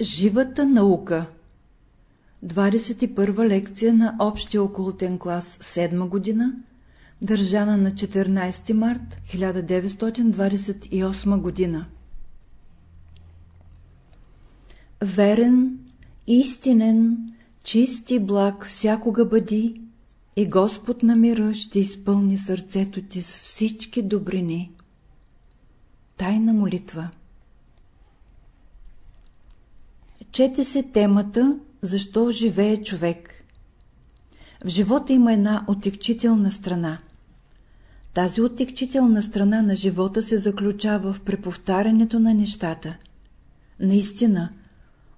Живата наука 21 лекция на Общия окултен клас 7 година, държана на 14 март 1928 година. Верен, истинен, чист и благ всякога бъди и Господ на мира ще изпълни сърцето ти с всички добрини. Тайна молитва Чете се темата «Защо живее човек?» В живота има една отекчителна страна. Тази отекчителна страна на живота се заключава в преповтарянето на нещата. Наистина,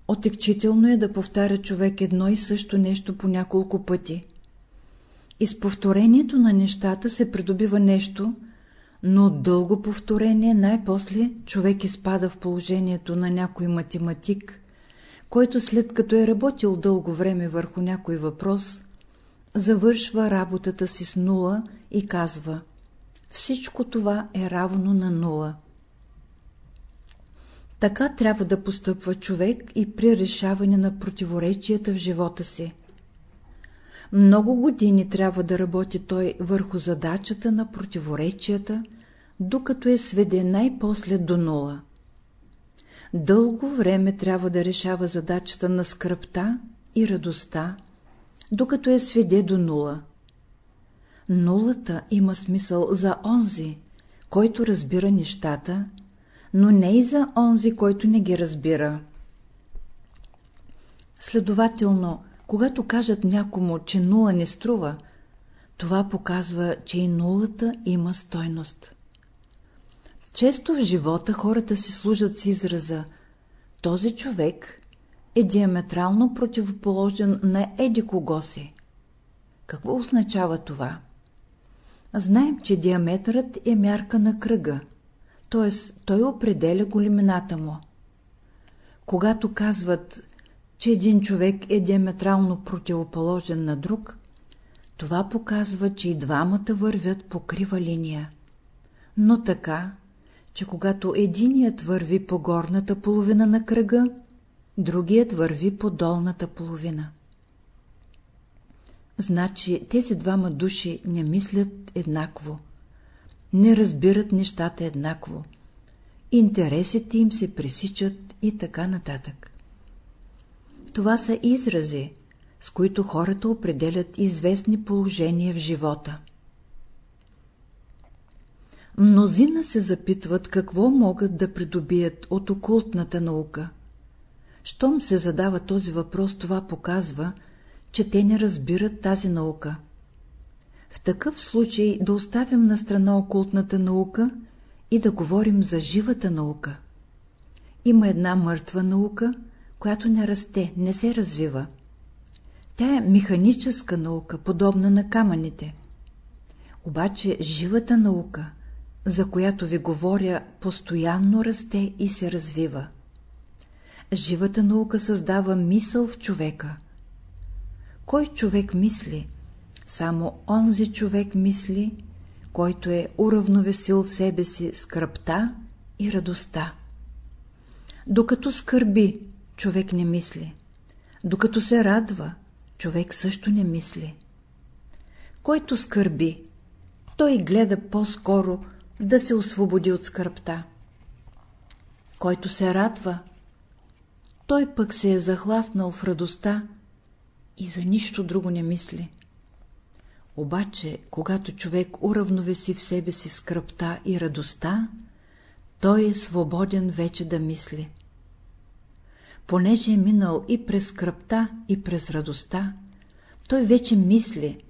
отекчително е да повтаря човек едно и също нещо по няколко пъти. И с повторението на нещата се придобива нещо, но дълго повторение най-после човек изпада в положението на някой математик, който след като е работил дълго време върху някой въпрос, завършва работата си с нула и казва «Всичко това е равно на нула». Така трябва да постъпва човек и при решаване на противоречията в живота си. Много години трябва да работи той върху задачата на противоречията, докато е сведе най-после до нула. Дълго време трябва да решава задачата на скръпта и радостта, докато е сведе до нула. Нулата има смисъл за онзи, който разбира нещата, но не и за онзи, който не ги разбира. Следователно, когато кажат някому, че нула не струва, това показва, че и нулата има стойност. Често в живота хората си служат с израза «Този човек е диаметрално противоположен на еди кого си». Какво означава това? Знаем, че диаметърът е мярка на кръга, т.е. той определя големината му. Когато казват, че един човек е диаметрално противоположен на друг, това показва, че и двамата вървят по крива линия. Но така, че когато единият върви по горната половина на кръга, другият върви по долната половина. Значи тези двама души не мислят еднакво, не разбират нещата еднакво, интересите им се пресичат и така нататък. Това са изрази, с които хората определят известни положения в живота. Мнозина се запитват какво могат да придобият от окултната наука. Щом се задава този въпрос, това показва, че те не разбират тази наука. В такъв случай да оставим на страна окултната наука и да говорим за живата наука. Има една мъртва наука, която не расте, не се развива. Тя е механическа наука, подобна на камъните. Обаче живата наука, за която ви говоря, постоянно расте и се развива. Живата наука създава мисъл в човека. Кой човек мисли? Само онзи човек мисли, който е уравновесил в себе си скръпта и радостта. Докато скърби, човек не мисли. Докато се радва, човек също не мисли. Който скърби, той гледа по-скоро да се освободи от скърпта. Който се радва, той пък се е захласнал в радостта и за нищо друго не мисли. Обаче, когато човек уравновеси в себе си скръпта и радостта, той е свободен вече да мисли. Понеже е минал и през скръпта, и през радостта, той вече мисли,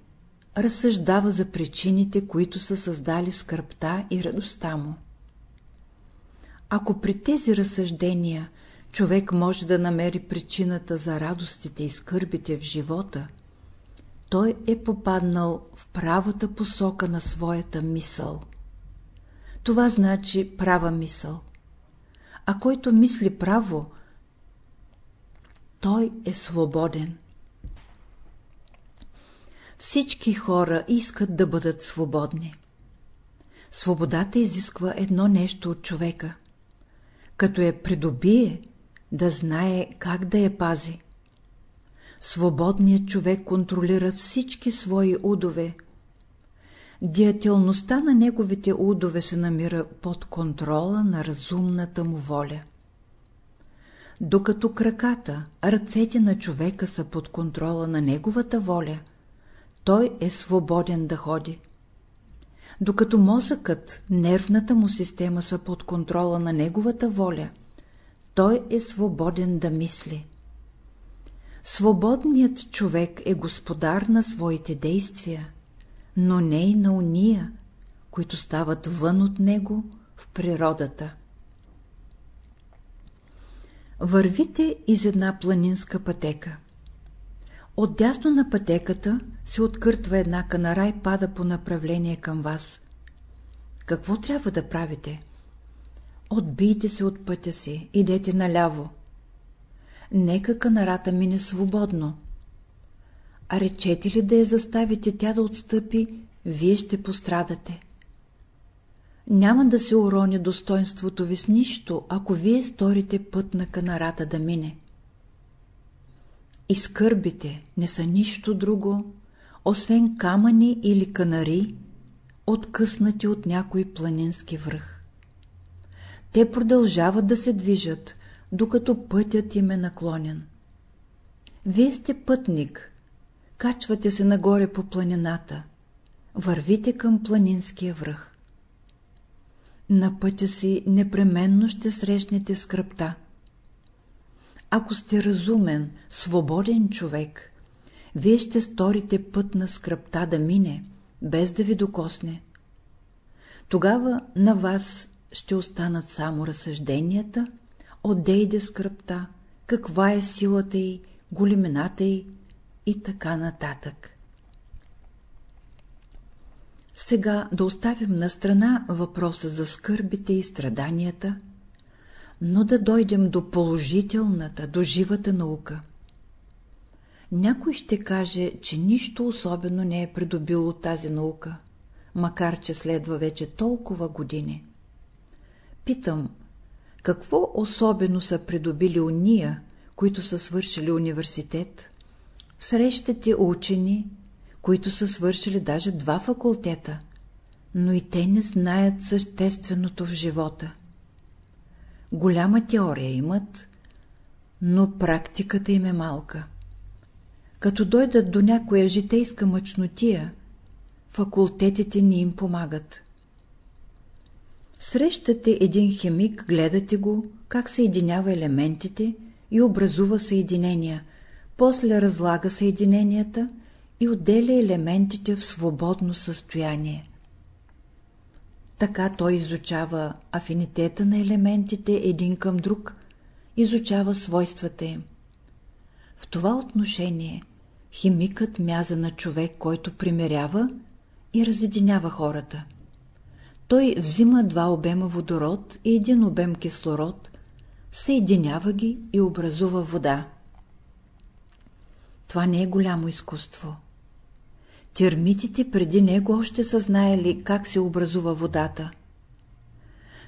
разсъждава за причините, които са създали скръпта и радостта му. Ако при тези разсъждения човек може да намери причината за радостите и скърбите в живота, той е попаднал в правата посока на своята мисъл. Това значи права мисъл. А който мисли право, той е свободен. Всички хора искат да бъдат свободни. Свободата изисква едно нещо от човека. Като я придобие, да знае как да я пази. Свободният човек контролира всички свои удове. Диятелността на неговите удове се намира под контрола на разумната му воля. Докато краката, ръцете на човека са под контрола на неговата воля, той е свободен да ходи. Докато мозъкът, нервната му система са под контрола на неговата воля, той е свободен да мисли. Свободният човек е господар на своите действия, но не и на уния, които стават вън от него в природата. Вървите из една планинска пътека. Отдясно на пътеката се откъртва една канара и пада по направление към вас. Какво трябва да правите? Отбийте се от пътя си, идете наляво. Нека канарата мине свободно. А речете ли да я заставите тя да отстъпи, вие ще пострадате. Няма да се урони достоинството ви с нищо, ако вие сторите път на канарата да мине. И скърбите не са нищо друго, освен камъни или канари, откъснати от някой планински връх. Те продължават да се движат, докато пътят им е наклонен. Вие сте пътник, качвате се нагоре по планината, вървите към планинския връх. На пътя си непременно ще срещнете скръпта. Ако сте разумен, свободен човек, вие ще сторите път на скръпта да мине, без да ви докосне. Тогава на вас ще останат само разсъжденията, отдейде скръпта, каква е силата й, големината й и така нататък. Сега да оставим на страна въпроса за скърбите и страданията, но да дойдем до положителната, до живата наука. Някой ще каже, че нищо особено не е придобило тази наука, макар че следва вече толкова години. Питам, какво особено са придобили уния, които са свършили университет? Срещате учени, които са свършили даже два факултета, но и те не знаят същественото в живота. Голяма теория имат, но практиката им е малка. Като дойдат до някоя житейска мъчнотия, факултетите ни им помагат. Срещате един химик, гледате го, как съединява елементите и образува съединения, после разлага съединенията и отделя елементите в свободно състояние. Така той изучава афинитета на елементите един към друг, изучава свойствата им. В това отношение химикът мяза на човек, който примерява и разединява хората. Той взима два обема водород и един обем кислород, съединява ги и образува вода. Това не е голямо изкуство. Термитите преди него още са знаели как се образува водата.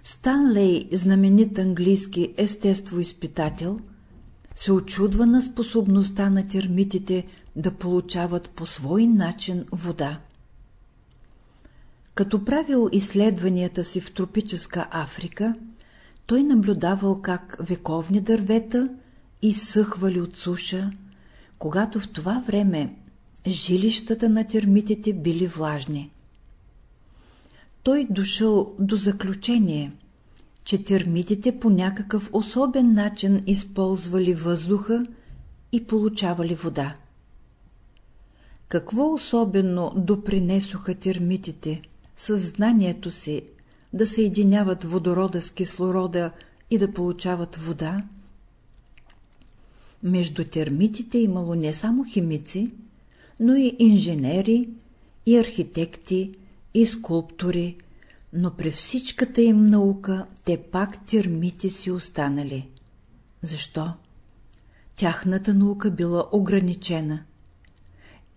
Станлей, знаменит английски естествоизпитател, се очудва на способността на термитите да получават по свой начин вода. Като правил изследванията си в тропическа Африка, той наблюдавал как вековни дървета изсъхвали от суша, когато в това време жилищата на термитите били влажни. Той дошъл до заключение, че термитите по някакъв особен начин използвали въздуха и получавали вода. Какво особено допринесоха термитите съзнанието си да съединяват водорода с кислорода и да получават вода? Между термитите имало не само химици, но и инженери, и архитекти, и скулптори, но при всичката им наука те пак термити си останали. Защо? Тяхната наука била ограничена.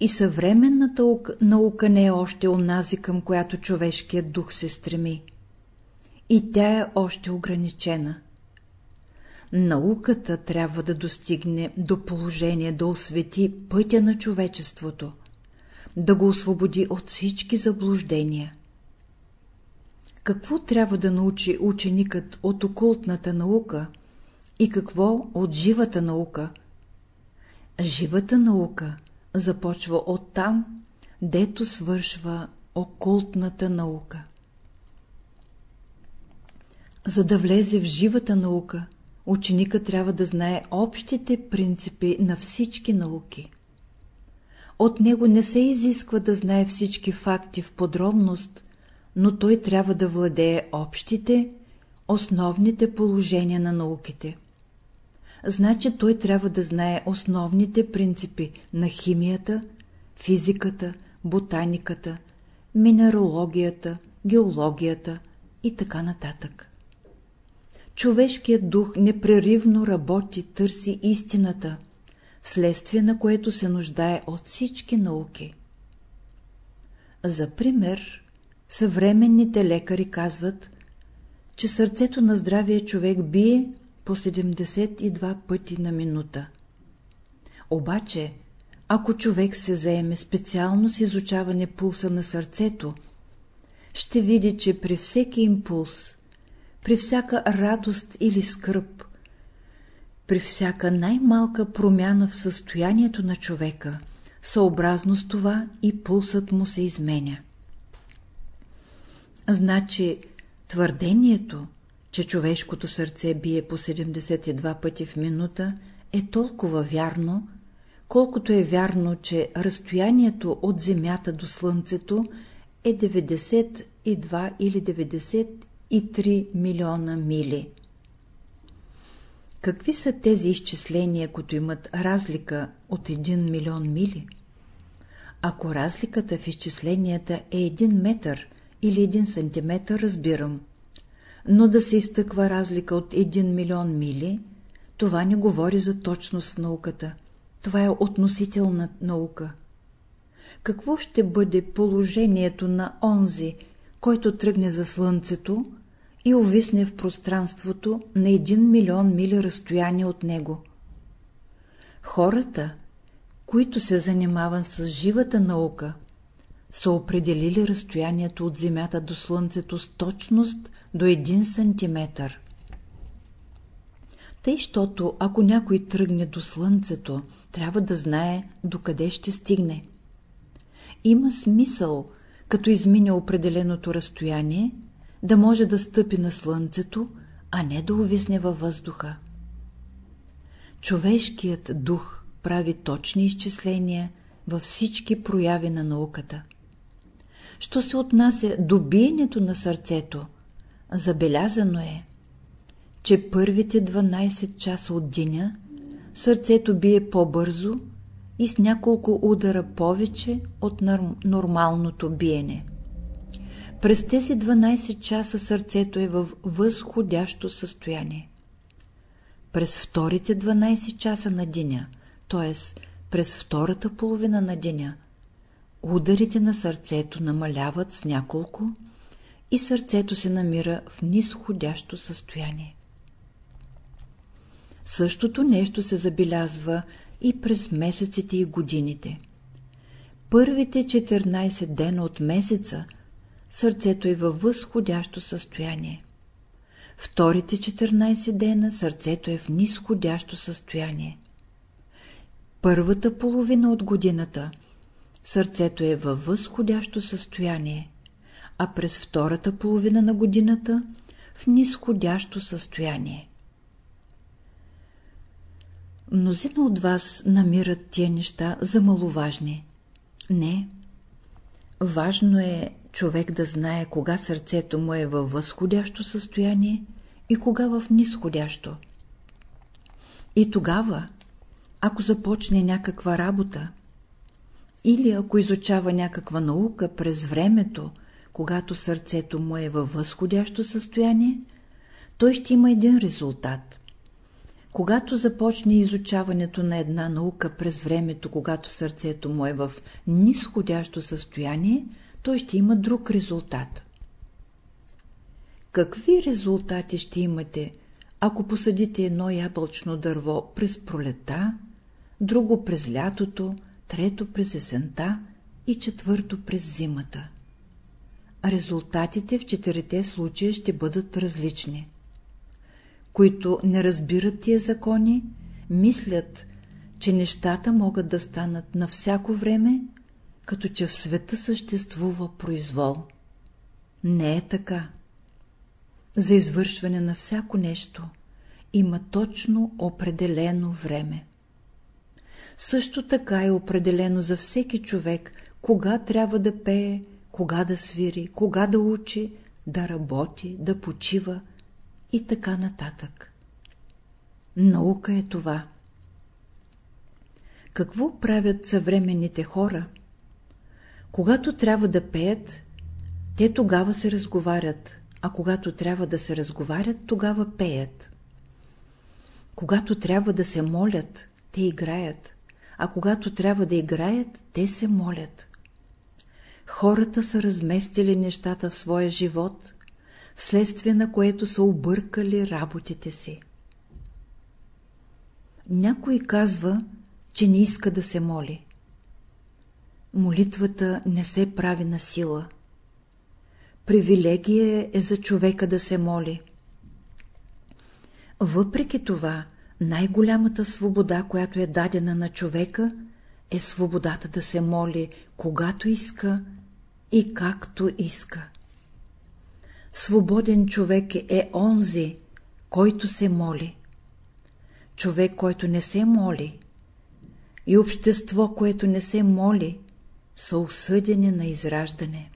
И съвременната наука не е още онази, към която човешкият дух се стреми. И тя е още ограничена. Науката трябва да достигне до положение да освети пътя на човечеството, да го освободи от всички заблуждения. Какво трябва да научи ученикът от окултната наука и какво от живата наука? Живата наука започва от там, дето свършва окултната наука. За да влезе в живата наука, ученика трябва да знае общите принципи на всички науки. От него не се изисква да знае всички факти в подробност, но той трябва да владее общите, основните положения на науките. Значи той трябва да знае основните принципи на химията, физиката, ботаниката, минералогията, геологията и така нататък. Човешкият дух непреривно работи, търси истината, вследствие на което се нуждае от всички науки. За пример, съвременните лекари казват, че сърцето на здравия човек бие по 72 пъти на минута. Обаче, ако човек се заеме специално с изучаване пулса на сърцето, ще види, че при всеки импулс, при всяка радост или скръп, при всяка най-малка промяна в състоянието на човека, съобразно с това и пулсът му се изменя. Значи, твърдението, че човешкото сърце бие по 72 пъти в минута, е толкова вярно, колкото е вярно, че разстоянието от Земята до Слънцето е 92 или 93 милиона мили. Какви са тези изчисления, които имат разлика от 1 милион мили? Ако разликата в изчисленията е 1 метър или 1 сантиметър, разбирам. Но да се изтъква разлика от 1 милион мили, това не говори за точност науката. Това е относителна наука. Какво ще бъде положението на онзи, който тръгне за Слънцето и увисне в пространството на 1 милион мили разстояние от него? Хората, които се занимават с живата наука, са определили разстоянието от Земята до Слънцето с точност до 1 сантиметър. Тъй, щото ако някой тръгне до Слънцето, трябва да знае докъде ще стигне. Има смисъл, като измине определеното разстояние, да може да стъпи на Слънцето, а не да увисне във въздуха. Човешкият дух прави точни изчисления във всички прояви на науката. Що се отнася до биенето на сърцето, забелязано е, че първите 12 часа от деня сърцето бие по-бързо и с няколко удара повече от нормалното биене. През тези 12 часа сърцето е в възходящо състояние. През вторите 12 часа на деня, т.е. през втората половина на деня, ударите на сърцето намаляват с няколко и сърцето се намира в нисходящо състояние. Същото нещо се забелязва и през месеците и годините. Първите 14 дена от месеца сърцето е във възходящо състояние. Вторите 14 дена сърцето е в нисходящо състояние. Първата половина от годината сърцето е във възходящо състояние, а през втората половина на годината в нисходящо състояние. Мнозина от вас намират тия неща за маловажни. Не. Важно е човек да знае кога сърцето му е във възходящо състояние и кога в нисходящо. И тогава, ако започне някаква работа, или ако изучава някаква наука през времето, когато сърцето му е във възходящо състояние, той ще има един резултат. Когато започне изучаването на една наука през времето, когато сърцето му е в нисходящо състояние, той ще има друг резултат. Какви резултати ще имате, ако посадите едно ябълчно дърво през пролета, друго през лятото, трето през есента и четвърто през зимата. Резултатите в четирите случая ще бъдат различни. Които не разбират тия закони, мислят, че нещата могат да станат на всяко време, като че в света съществува произвол. Не е така. За извършване на всяко нещо има точно определено време. Също така е определено за всеки човек, кога трябва да пее, кога да свири, кога да учи, да работи, да почива и така нататък. Наука е това. Какво правят съвременните хора? Когато трябва да пеят, те тогава се разговарят, а когато трябва да се разговарят, тогава пеят. Когато трябва да се молят, те играят, а когато трябва да играят, те се молят. Хората са разместили нещата в своя живот, вследствие на което са объркали работите си. Някой казва, че не иска да се моли. Молитвата не се прави на сила. Привилегия е за човека да се моли. Въпреки това, най-голямата свобода, която е дадена на човека, е свободата да се моли, когато иска и както иска. Свободен човек е онзи, който се моли. Човек, който не се моли, и общество, което не се моли, са осъдени на израждане.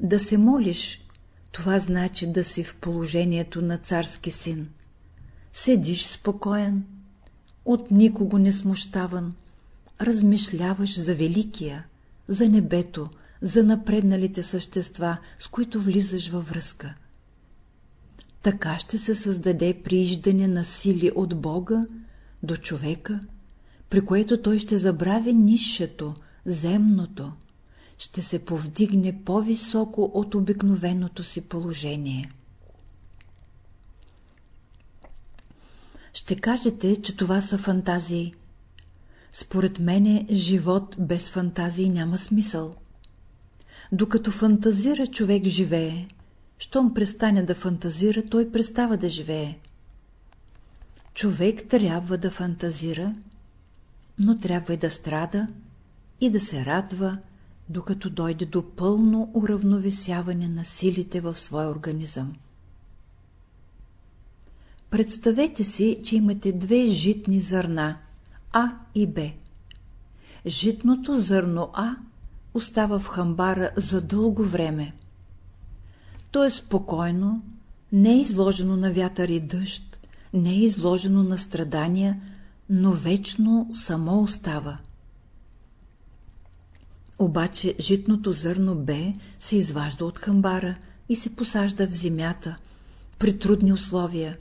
Да се молиш, това значи да си в положението на царски син. Седиш спокоен, от никого не смущаван, размишляваш за великия, за небето, за напредналите същества, с които влизаш във връзка. Така ще се създаде прииждане на сили от Бога до човека, при което той ще забрави нишето, земното, ще се повдигне по-високо от обикновеното си положение. Ще кажете, че това са фантазии. Според мене живот без фантазии няма смисъл. Докато фантазира, човек живее. Щом престане да фантазира, той престава да живее. Човек трябва да фантазира, но трябва и да страда и да се радва, докато дойде до пълно уравновесяване на силите в своя организъм. Представете си, че имате две житни зърна А и Б. Житното зърно А остава в хамбара за дълго време. То е спокойно, не е изложено на вятър и дъжд, не е изложено на страдания, но вечно само остава. Обаче житното зърно Б се изважда от хамбара и се посажда в земята, при трудни условия.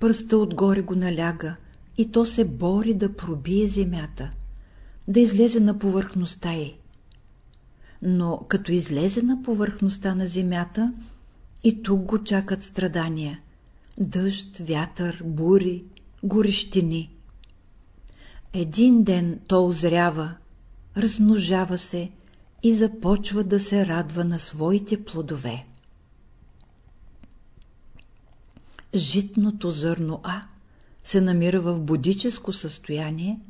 Пръста отгоре го наляга и то се бори да пробие земята, да излезе на повърхността й. Но като излезе на повърхността на земята, и тук го чакат страдания – дъжд, вятър, бури, горещини. Един ден то озрява, размножава се и започва да се радва на своите плодове. Житното зърно А се намира в будическо състояние,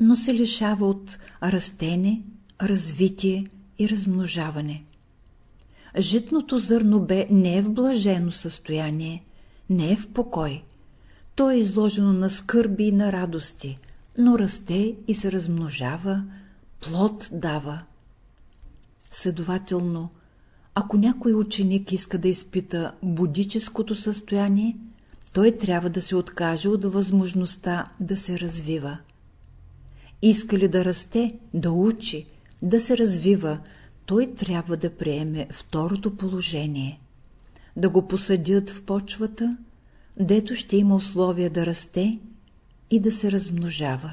но се лишава от растене, развитие и размножаване. Житното зърно Б не е в блажено състояние, не е в покой. То е изложено на скърби и на радости, но расте и се размножава, плод дава. Следователно, ако някой ученик иска да изпита будическото състояние, той трябва да се откаже от възможността да се развива. Иска ли да расте, да учи, да се развива, той трябва да приеме второто положение. Да го посадят в почвата, дето ще има условия да расте и да се размножава.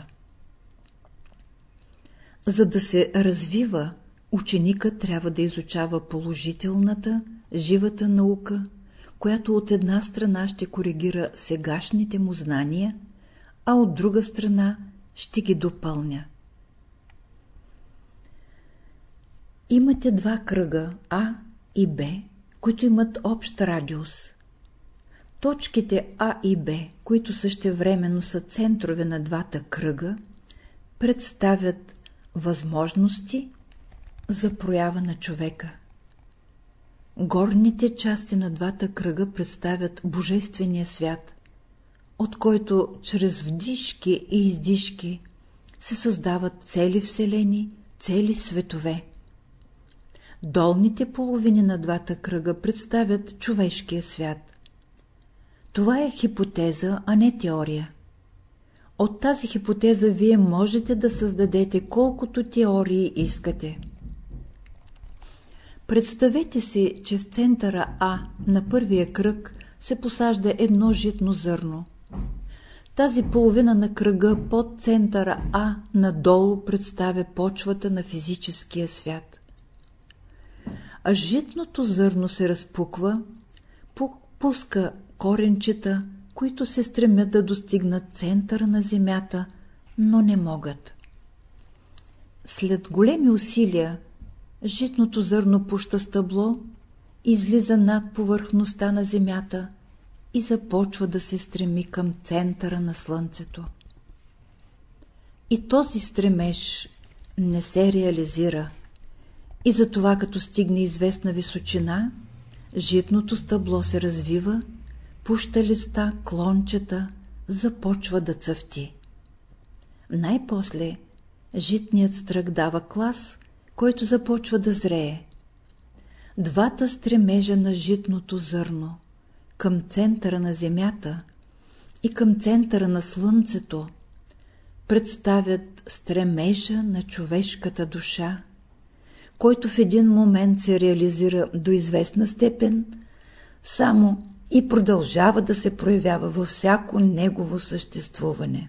За да се развива, ученикът трябва да изучава положителната, живата наука, която от една страна ще коригира сегашните му знания, а от друга страна ще ги допълня. Имате два кръга А и Б, които имат общ радиус. Точките А и Б, които същевременно са центрове на двата кръга, представят възможности за проява на човека. Горните части на двата кръга представят Божествения свят, от който чрез вдишки и издишки се създават цели вселени, цели светове. Долните половини на двата кръга представят човешкия свят. Това е хипотеза, а не теория. От тази хипотеза вие можете да създадете колкото теории искате. Представете си, че в центъра А на първия кръг се посажда едно житно зърно. Тази половина на кръга под центъра А надолу представя почвата на физическия свят. А житното зърно се разпуква, пуска коренчета, които се стремят да достигнат центъра на земята, но не могат. След големи усилия, житното зърно пуща стъбло, излиза над повърхността на земята и започва да се стреми към центъра на слънцето. И този стремеж не се реализира. И затова, като стигне известна височина, житното стъбло се развива, пуща листа, клончета, започва да цъфти. Най-после житният стрък дава клас, който започва да зрее. Двата стремежа на житното зърно към центъра на земята и към центъра на слънцето представят стремежа на човешката душа, който в един момент се реализира до известна степен, само и продължава да се проявява във всяко негово съществуване.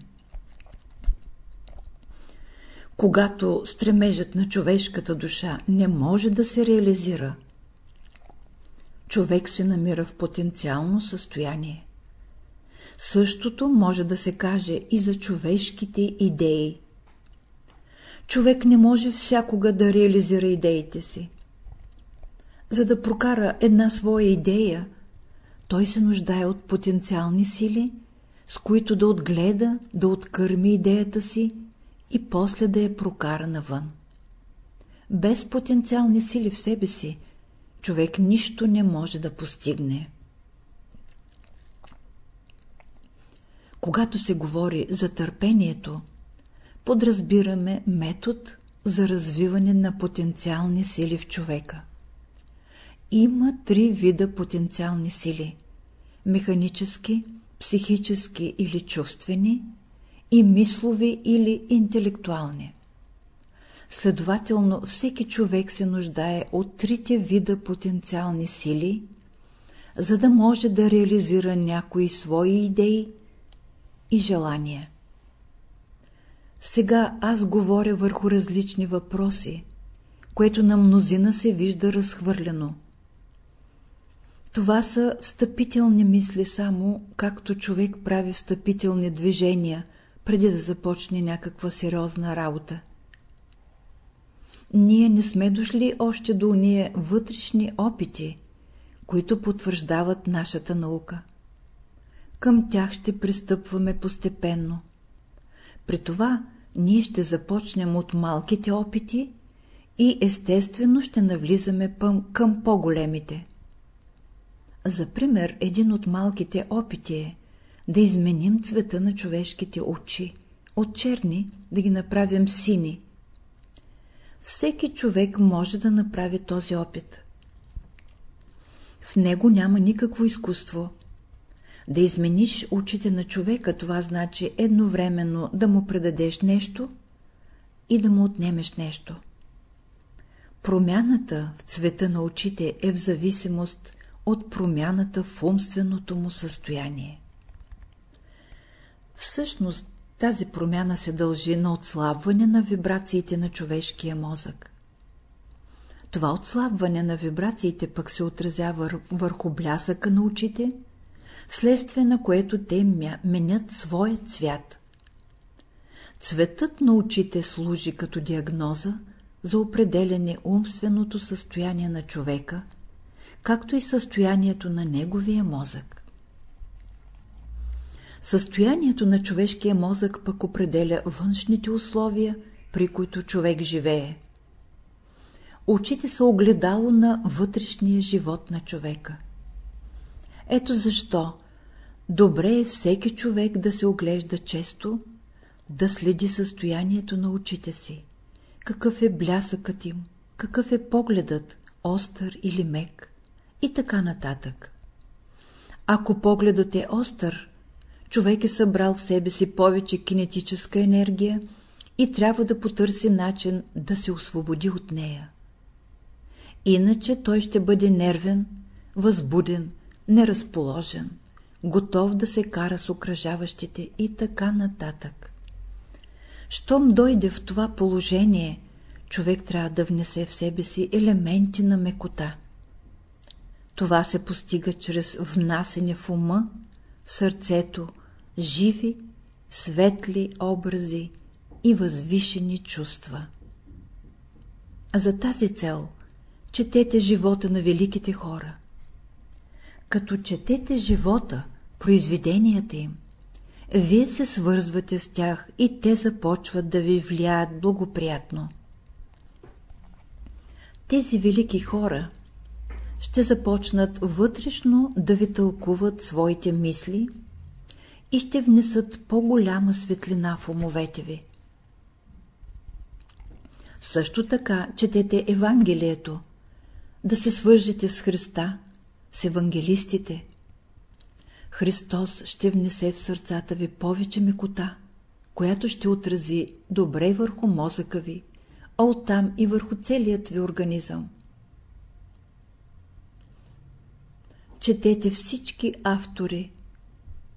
Когато стремежът на човешката душа не може да се реализира, човек се намира в потенциално състояние. Същото може да се каже и за човешките идеи. Човек не може всякога да реализира идеите си. За да прокара една своя идея, той се нуждае от потенциални сили, с които да отгледа, да откърми идеята си и после да я прокара навън. Без потенциални сили в себе си, човек нищо не може да постигне. Когато се говори за търпението, подразбираме метод за развиване на потенциални сили в човека. Има три вида потенциални сили – механически, психически или чувствени и мислови или интелектуални. Следователно, всеки човек се нуждае от трите вида потенциални сили, за да може да реализира някои свои идеи и желания. Сега аз говоря върху различни въпроси, което на мнозина се вижда разхвърляно. Това са встъпителни мисли само, както човек прави встъпителни движения, преди да започне някаква сериозна работа. Ние не сме дошли още до уния вътрешни опити, които потвърждават нашата наука. Към тях ще пристъпваме постепенно. При това ние ще започнем от малките опити и естествено ще навлизаме към по-големите. За пример, един от малките опити е да изменим цвета на човешките очи, от черни да ги направим сини. Всеки човек може да направи този опит. В него няма никакво изкуство. Да измениш очите на човека, това значи едновременно да му предадеш нещо и да му отнемеш нещо. Промяната в цвета на очите е в зависимост от промяната в умственото му състояние. Всъщност тази промяна се дължи на отслабване на вибрациите на човешкия мозък. Това отслабване на вибрациите пък се отразява върху блясъка на очите, вследствие на което те менят своя цвят. Цветът на очите служи като диагноза за определене умственото състояние на човека, както и състоянието на неговия мозък. Състоянието на човешкия мозък пък определя външните условия, при които човек живее. Очите са огледало на вътрешния живот на човека. Ето защо добре е всеки човек да се оглежда често, да следи състоянието на очите си, какъв е блясъкът им, какъв е погледът, остър или мек и така нататък. Ако погледът е остър, човек е събрал в себе си повече кинетическа енергия и трябва да потърси начин да се освободи от нея. Иначе той ще бъде нервен, възбуден, неразположен, готов да се кара с окръжаващите и така нататък. Щом дойде в това положение, човек трябва да внесе в себе си елементи на мекота. Това се постига чрез внасене в ума, в сърцето, живи, светли образи и възвишени чувства. За тази цел четете живота на великите хора. Като четете живота, произведенията им, вие се свързвате с тях и те започват да ви влияят благоприятно. Тези велики хора ще започнат вътрешно да ви тълкуват своите мисли и ще внесат по-голяма светлина в умовете ви. Също така четете Евангелието, да се свържете с Христа, с евангелистите. Христос ще внесе в сърцата ви повече мекота, която ще отрази добре върху мозъка ви, а оттам и върху целият ви организъм. Четете всички автори,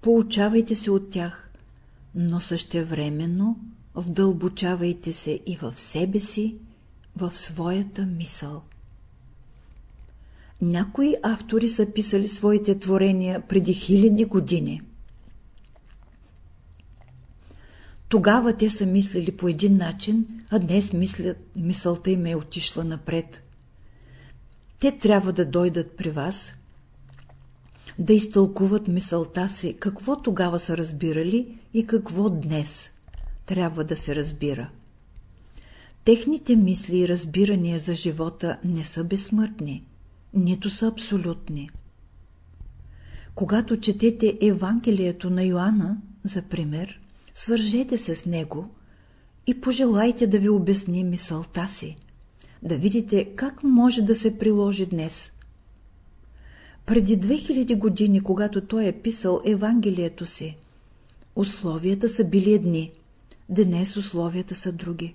Получавайте се от тях, но същевременно вдълбочавайте се и в себе си, в своята мисъл. Някои автори са писали своите творения преди хиляди години. Тогава те са мислили по един начин, а днес мислят, мисълта им е отишла напред. Те трябва да дойдат при вас – да изтълкуват мисълта си, какво тогава са разбирали и какво днес трябва да се разбира. Техните мисли и разбирания за живота не са безсмъртни, нито са абсолютни. Когато четете Евангелието на Йоанна, за пример, свържете се с него и пожелайте да ви обясни мисълта си, да видите как може да се приложи днес – преди 2000 години, когато той е писал Евангелието си, условията са били едни, днес условията са други.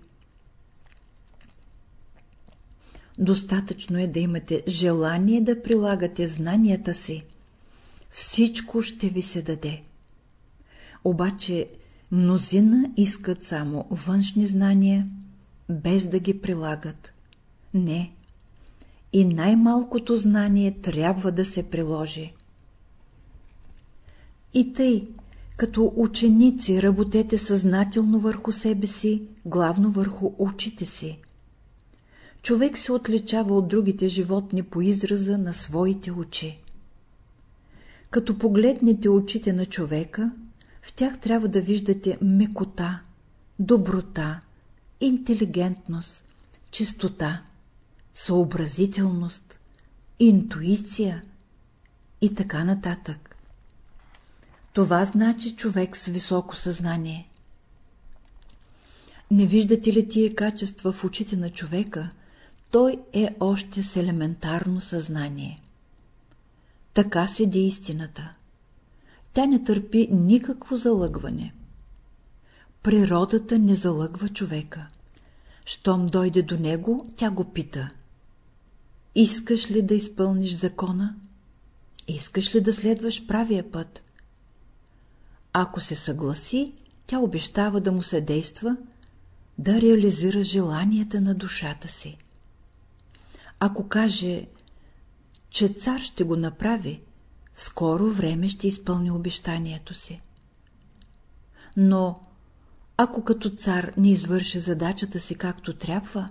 Достатъчно е да имате желание да прилагате знанията си. Всичко ще ви се даде. Обаче мнозина искат само външни знания, без да ги прилагат. Не, и най-малкото знание трябва да се приложи. И тъй, като ученици работете съзнателно върху себе си, главно върху очите си. Човек се отличава от другите животни по израза на своите очи. Като погледнете очите на човека, в тях трябва да виждате мекота, доброта, интелигентност, чистота съобразителност, интуиция и така нататък. Това значи човек с високо съзнание. Не виждате ли тия качества в очите на човека, той е още с елементарно съзнание. Така седи истината. Тя не търпи никакво залъгване. Природата не залъгва човека. Щом дойде до него, тя го пита – Искаш ли да изпълниш закона? Искаш ли да следваш правия път? Ако се съгласи, тя обещава да му се действа, да реализира желанията на душата си. ако каже, че цар ще го направи, скоро време ще изпълни обещанието си. Но, ако като цар не извърши задачата си както трябва,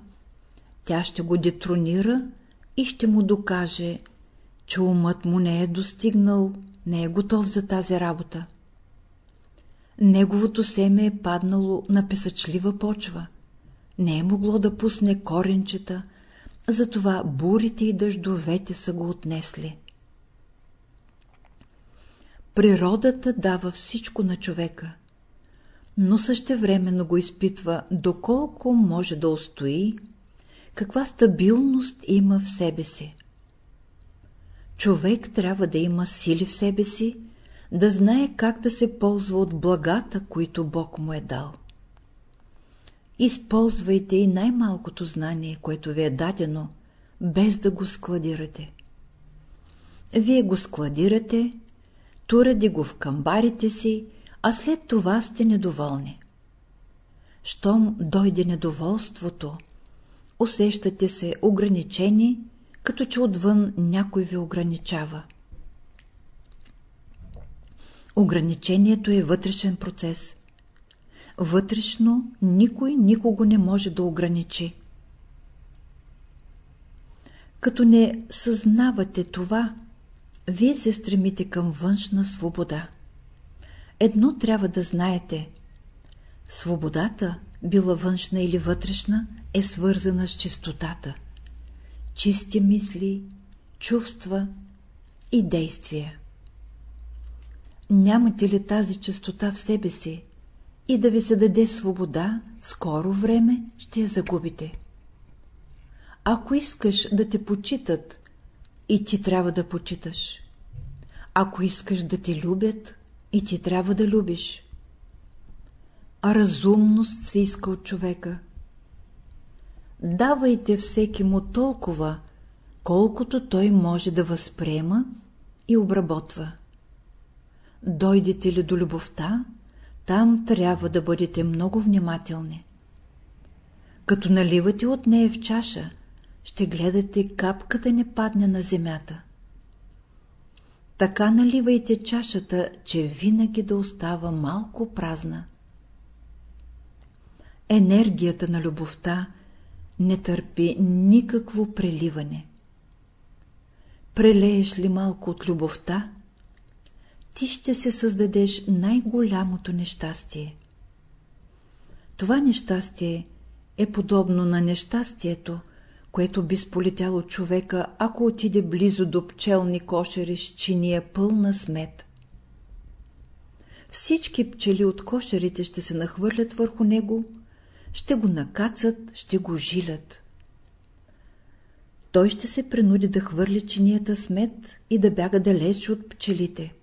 тя ще го детронира и ще му докаже, че умът му не е достигнал, не е готов за тази работа. Неговото семе е паднало на песъчлива почва, не е могло да пусне коренчета, затова бурите и дъждовете са го отнесли. Природата дава всичко на човека, но същевременно го изпитва доколко може да устои, каква стабилност има в себе си. Човек трябва да има сили в себе си, да знае как да се ползва от благата, които Бог му е дал. Използвайте и най-малкото знание, което ви е дадено, без да го складирате. Вие го складирате, туради го в камбарите си, а след това сте недоволни. Щом дойде недоволството, усещате се ограничени, като че отвън някой ви ограничава. Ограничението е вътрешен процес. Вътрешно никой никого не може да ограничи. Като не съзнавате това, вие се стремите към външна свобода. Едно трябва да знаете. Свободата, била външна или вътрешна, е свързана с чистотата. Чисти мисли, чувства и действия. Нямате ли тази чистота в себе си и да ви се даде свобода, в скоро време ще я загубите. Ако искаш да те почитат, и ти трябва да почиташ. Ако искаш да те любят, и ти трябва да любиш. Разумност се иска от човека. Давайте всеки му толкова, колкото той може да възприема и обработва. Дойдете ли до любовта, там трябва да бъдете много внимателни. Като наливате от нея в чаша, ще гледате капката не падне на земята. Така наливайте чашата, че винаги да остава малко празна. Енергията на любовта не търпи никакво преливане. Прелееш ли малко от любовта, ти ще се създадеш най-голямото нещастие. Това нещастие е подобно на нещастието, което би сполетяло човека, ако отиде близо до пчелни кошери с чиния пълна смет. Всички пчели от кошерите ще се нахвърлят върху него, ще го накацат, ще го жилят. Той ще се принуди да хвърли чинията смет и да бяга далеч от пчелите.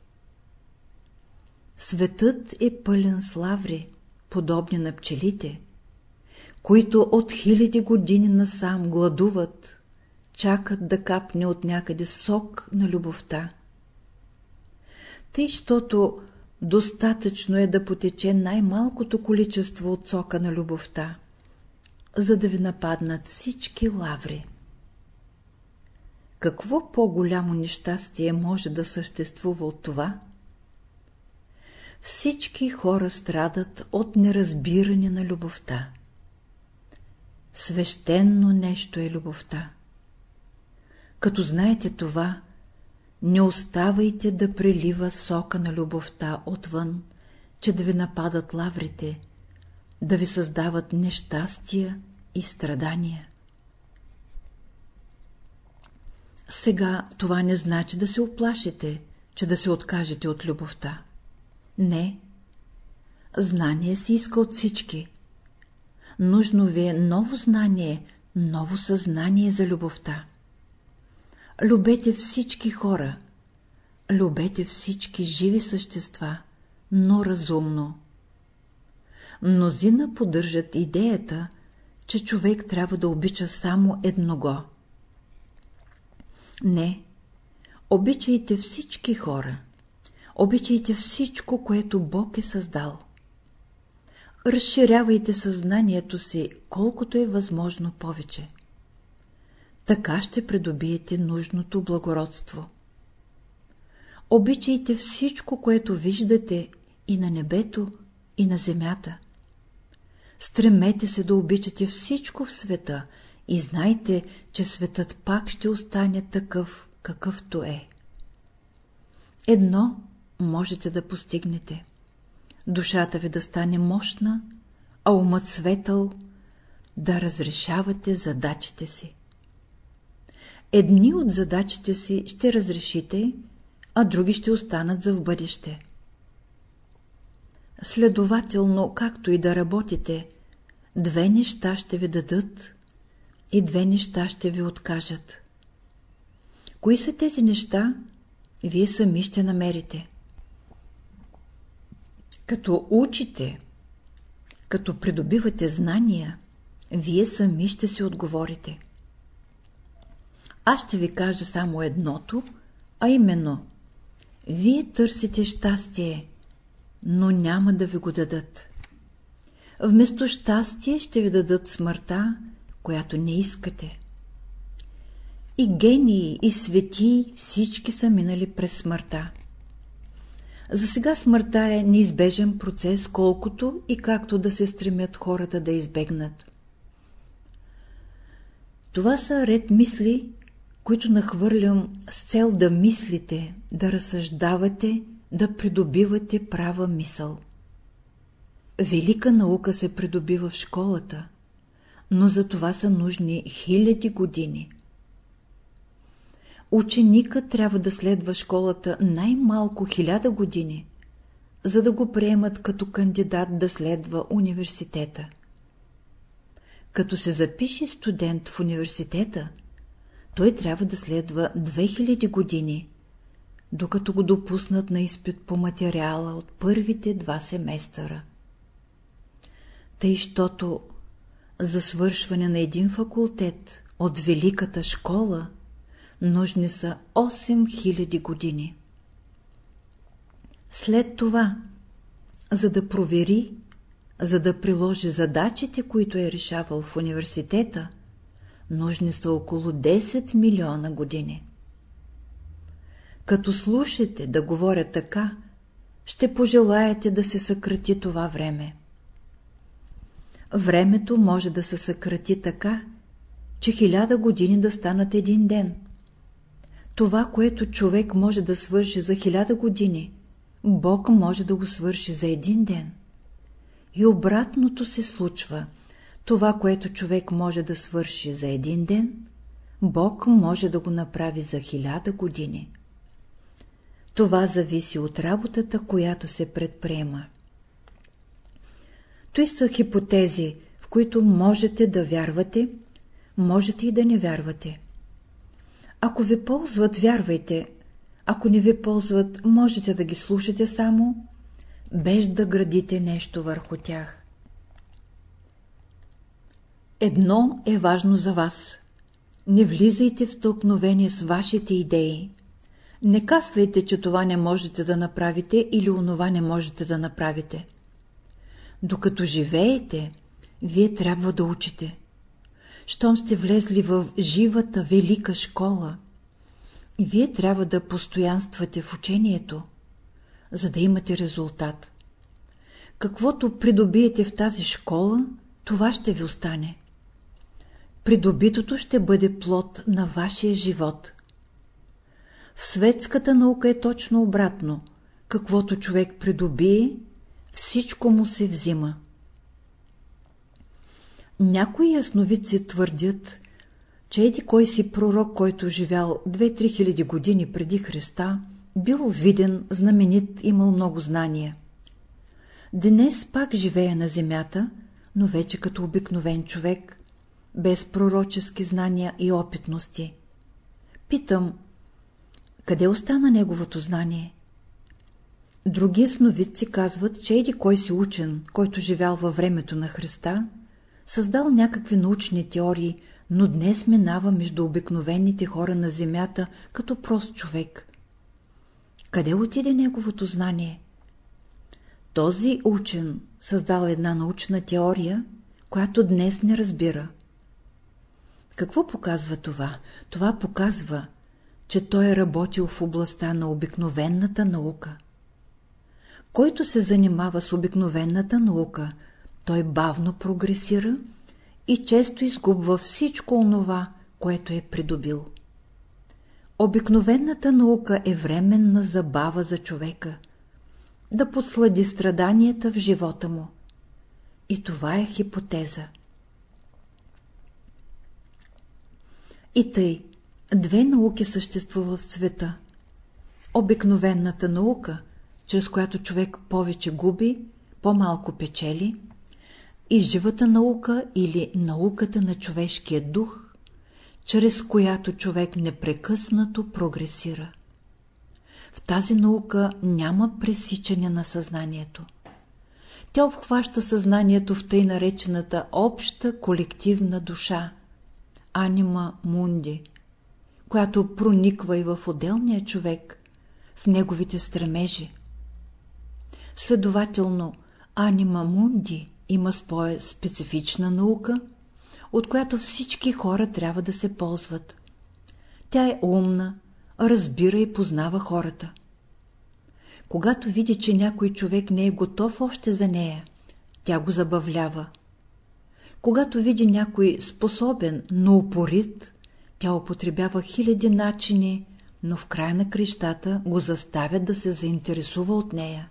Светът е пълен с лаври, подобни на пчелите, които от хиляди години насам гладуват, чакат да капне от някъде сок на любовта. Тъй, щото достатъчно е да потече най-малкото количество от сока на любовта, за да ви нападнат всички лаври. Какво по-голямо нещастие може да съществува от това? Всички хора страдат от неразбиране на любовта. Свещенно нещо е любовта. Като знаете това, не оставайте да прелива сока на любовта отвън, че да ви нападат лаврите, да ви създават нещастия и страдания. Сега това не значи да се оплашите, че да се откажете от любовта. Не. Знание се иска от всички. Нужно ви е ново знание, ново съзнание за любовта. Любете всички хора. Любете всички живи същества, но разумно. Мнозина поддържат идеята, че човек трябва да обича само едного. Не, обичайте всички хора. Обичайте всичко, което Бог е създал. Разширявайте съзнанието си, колкото е възможно повече. Така ще придобиете нужното благородство. Обичайте всичко, което виждате и на небето, и на земята. Стремете се да обичате всичко в света и знайте, че светът пак ще остане такъв, какъвто е. Едно можете да постигнете. Душата ви да стане мощна, а умът светъл, да разрешавате задачите си. Едни от задачите си ще разрешите, а други ще останат за в бъдеще. Следователно, както и да работите, две неща ще ви дадат и две неща ще ви откажат. Кои са тези неща, вие сами ще намерите. Като учите, като придобивате знания, вие сами ще си отговорите. Аз ще ви кажа само едното, а именно, вие търсите щастие, но няма да ви го дадат. Вместо щастие ще ви дадат смъртта, която не искате. И гении, и свети, всички са минали през смъртта. За сега смъртта е неизбежен процес, колкото и както да се стремят хората да избегнат. Това са ред мисли, които нахвърлям с цел да мислите, да разсъждавате, да придобивате права мисъл. Велика наука се придобива в школата, но за това са нужни хиляди години. Ученика трябва да следва школата най-малко хиляда години, за да го приемат като кандидат да следва университета. Като се запише студент в университета, той трябва да следва 2000 години, докато го допуснат на изпит по материала от първите два семестъра. Тъй, щото за свършване на един факултет от Великата школа нужни са 8000 години. След това, за да провери, за да приложи задачите, които е решавал в университета, нужни са около 10 милиона години. Като слушате да говоря така, ще пожелаете да се съкрати това време. Времето може да се съкрати така, че хиляда години да станат един ден. Това, което човек може да свърши за хиляда години, Бог може да го свърши за един ден. И обратното се случва. Това, което човек може да свърши за един ден, Бог може да го направи за хиляда години. Това зависи от работата, която се предприема. Той са хипотези, в които можете да вярвате, можете и да не вярвате. Ако ви ползват, вярвайте, ако не ви ползват, можете да ги слушате само, без да градите нещо върху тях. Едно е важно за вас. Не влизайте в стълкновение с вашите идеи. Не казвайте, че това не можете да направите или онова не можете да направите. Докато живеете, вие трябва да учите. Щом сте влезли в живата велика школа, вие трябва да постоянствате в учението, за да имате резултат. Каквото придобиете в тази школа, това ще ви остане. Придобитото ще бъде плод на вашия живот. В светската наука е точно обратно. Каквото човек придобие, всичко му се взима. Някои ясновици твърдят, че еди кой си пророк, който живял 2-3 хиляди години преди Христа, бил виден, знаменит, имал много знания. Днес пак живее на земята, но вече като обикновен човек, без пророчески знания и опитности. Питам, къде остана неговото знание? Други ясновидци казват, че еди кой си учен, който живял във времето на Христа, създал някакви научни теории, но днес минава между обикновените хора на земята като прост човек. Къде отиде неговото знание? Този учен създал една научна теория, която днес не разбира. Какво показва това? Това показва, че той е работил в областта на обикновенната наука. Който се занимава с обикновенната наука, той бавно прогресира и често изгубва всичко онова, което е придобил. Обикновената наука е временна забава за човека, да послади страданията в живота му. И това е хипотеза. И тъй, две науки съществуват в света. Обикновената наука, чрез която човек повече губи, по-малко печели, и живата наука или науката на човешкия дух, чрез която човек непрекъснато прогресира. В тази наука няма пресичане на съзнанието. Тя обхваща съзнанието в тъй наречената обща колективна душа, анима мунди, която прониква и в отделния човек, в неговите стремежи. Следователно, анима мунди има своя специфична наука, от която всички хора трябва да се ползват. Тя е умна, разбира и познава хората. Когато види, че някой човек не е готов още за нея, тя го забавлява. Когато види някой способен, но упорит, тя употребява хиляди начини, но в края на крещата го заставят да се заинтересува от нея.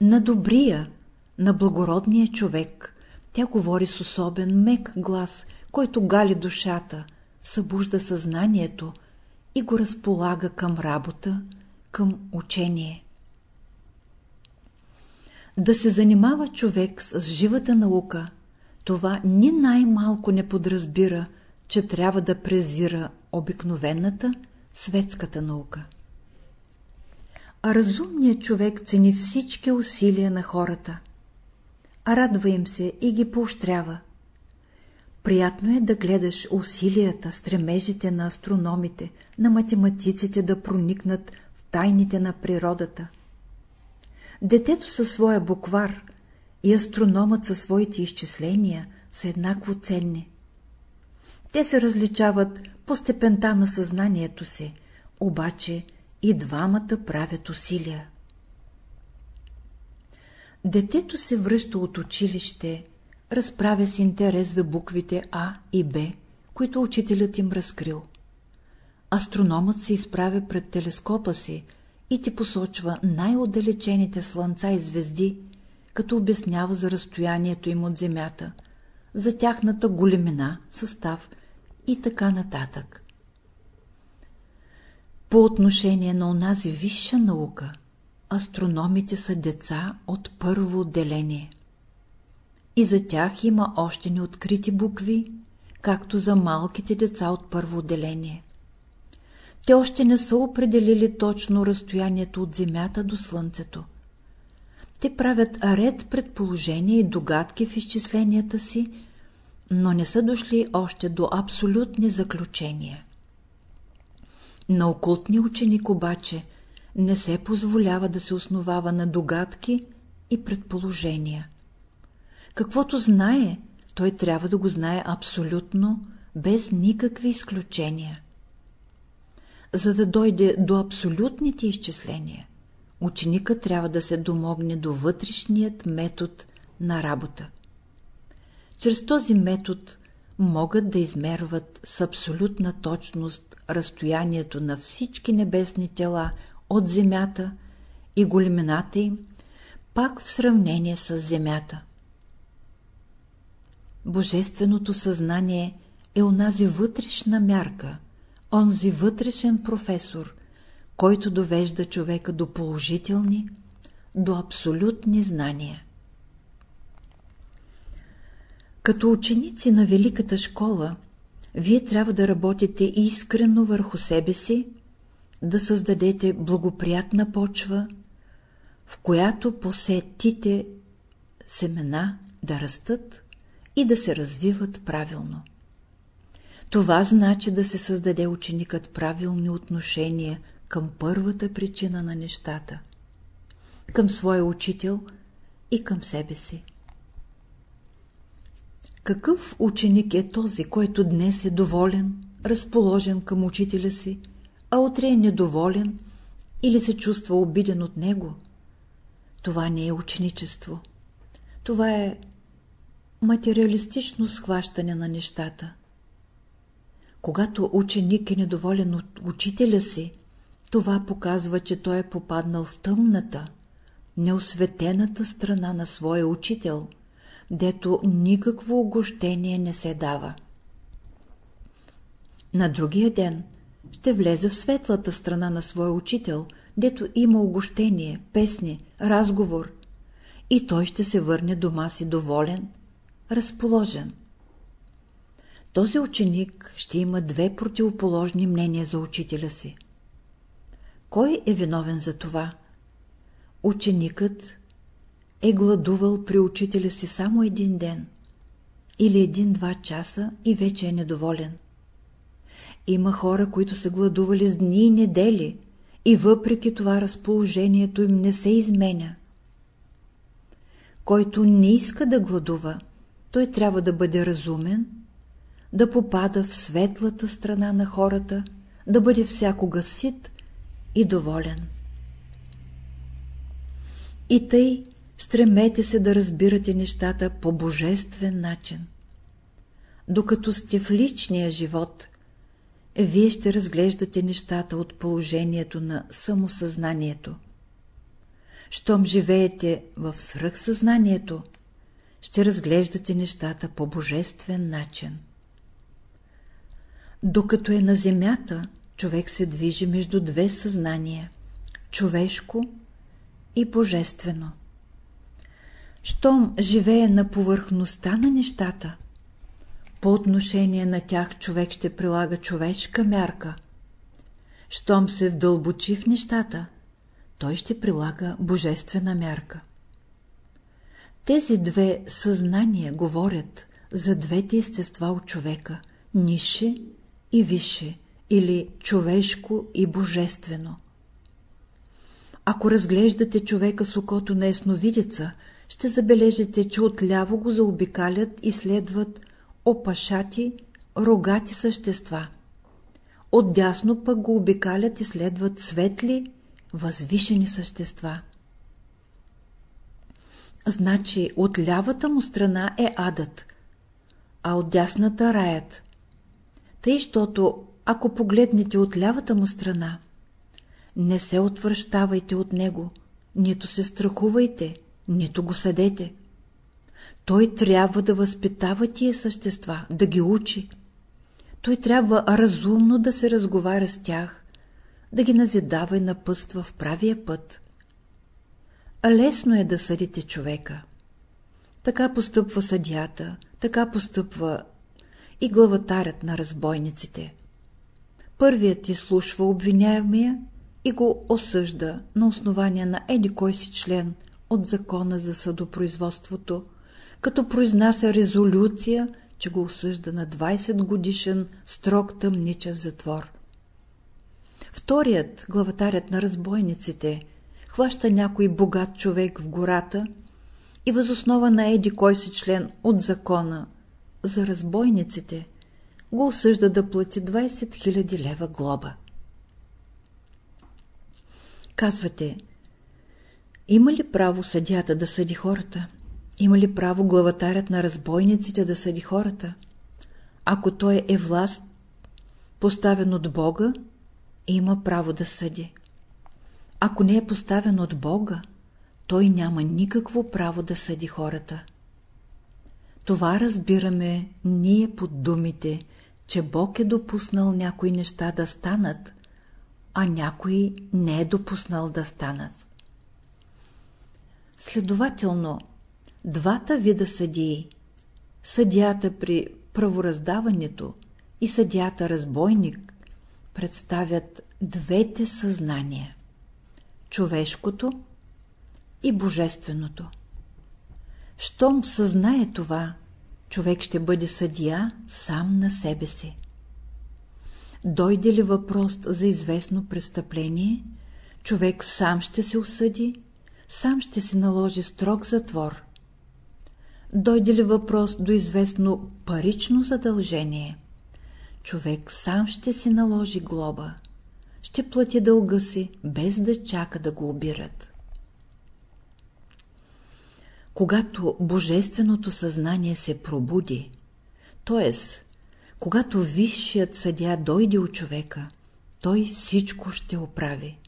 На добрия, на благородния човек тя говори с особен мек глас, който гали душата, събужда съзнанието и го разполага към работа, към учение. Да се занимава човек с живата наука, това ни най-малко не подразбира, че трябва да презира обикновената светската наука. А разумният човек цени всички усилия на хората. Радва им се и ги поощрява. Приятно е да гледаш усилията, стремежите на астрономите, на математиците да проникнат в тайните на природата. Детето със своя буквар и астрономът със своите изчисления са еднакво ценни. Те се различават по степента на съзнанието си, обаче и двамата правят усилия. Детето се връща от училище, разправя с интерес за буквите А и Б, които учителят им разкрил. Астрономът се изправя пред телескопа си и ти посочва най-отдалечените слънца и звезди, като обяснява за разстоянието им от Земята, за тяхната големина, състав и така нататък. По отношение на онази висша наука, астрономите са деца от първо отделение. И за тях има още неоткрити букви, както за малките деца от първо отделение. Те още не са определили точно разстоянието от Земята до Слънцето. Те правят ред предположения и догадки в изчисленията си, но не са дошли още до абсолютни заключения. На окултния ученик обаче не се позволява да се основава на догадки и предположения. Каквото знае, той трябва да го знае абсолютно, без никакви изключения. За да дойде до абсолютните изчисления, ученика трябва да се домогне до вътрешният метод на работа. Чрез този метод могат да измерват с абсолютна точност разстоянието на всички небесни тела от Земята и големината им, пак в сравнение с Земята. Божественото съзнание е онази вътрешна мярка, онзи вътрешен професор, който довежда човека до положителни, до абсолютни знания. Като ученици на Великата школа, вие трябва да работите искрено върху себе си, да създадете благоприятна почва, в която посетите семена да растат и да се развиват правилно. Това значи да се създаде ученикът правилни отношения към първата причина на нещата, към своя учител и към себе си. Какъв ученик е този, който днес е доволен, разположен към учителя си, а утре е недоволен или се чувства обиден от него? Това не е ученичество. Това е материалистично схващане на нещата. Когато ученик е недоволен от учителя си, това показва, че той е попаднал в тъмната, неосветената страна на своя учител, дето никакво огощение не се дава. На другия ден ще влезе в светлата страна на своя учител, дето има огощение, песни, разговор, и той ще се върне дома си доволен, разположен. Този ученик ще има две противоположни мнения за учителя си. Кой е виновен за това? Ученикът е гладувал при учителя си само един ден или един-два часа и вече е недоволен. Има хора, които са гладували с дни и недели и въпреки това разположението им не се изменя. Който не иска да гладува, той трябва да бъде разумен, да попада в светлата страна на хората, да бъде всякога сит и доволен. И тъй стремете се да разбирате нещата по божествен начин. Докато сте в личния живот, вие ще разглеждате нещата от положението на самосъзнанието. Щом живеете в свръхсъзнанието, ще разглеждате нещата по божествен начин. Докато е на земята, човек се движи между две съзнания – човешко и божествено. Щом живее на повърхността на нещата, по отношение на тях човек ще прилага човешка мярка. Щом се вдълбочи в нещата, той ще прилага божествена мярка. Тези две съзнания говорят за двете естества от човека – нише и висше, или човешко и божествено. Ако разглеждате човека с окото на ясновидеца, ще забележите, че отляво го заобикалят и следват опашати, рогати същества. Отдясно пък го обикалят и следват светли, възвишени същества. Значи от лявата му страна е адът, а от дясната раят. Тъй, щото ако погледнете от лявата му страна, не се отвръщавайте от него, нито се страхувайте, нито го съдете. Той трябва да възпитава тия същества, да ги учи. Той трябва разумно да се разговаря с тях, да ги назидава и напъства в правия път. А лесно е да съдите човека. Така постъпва съдята, така постъпва и главатарят на разбойниците. Първият изслушва обвиняемия и го осъжда на основание на еди кой си член от закона за съдопроизводството, като произнася резолюция, че го осъжда на 20 годишен строг тъмничен затвор. Вторият, главатарят на разбойниците, хваща някой богат човек в гората и възоснова на еди кой си член от закона за разбойниците – го осъжда да плати 20 000 лева глоба. Казвате, има ли право съдята да съди хората? Има ли право главатарят на разбойниците да съди хората? Ако той е власт, поставен от Бога, има право да съди. Ако не е поставен от Бога, той няма никакво право да съди хората. Това разбираме ние под думите – че Бог е допуснал някои неща да станат, а някои не е допуснал да станат. Следователно, двата вида съдии, съдията при правораздаването и съдията разбойник, представят двете съзнания – човешкото и божественото. Щом съзнае това – човек ще бъде съдия сам на себе си. Дойде ли въпрос за известно престъпление, човек сам ще се осъди, сам ще си наложи строг затвор. Дойде ли въпрос до известно парично задължение, човек сам ще си наложи глоба, ще плати дълга си, без да чака да го обират. Когато божественото съзнание се пробуди, т.е. когато висшият съдя дойде от човека, той всичко ще оправи.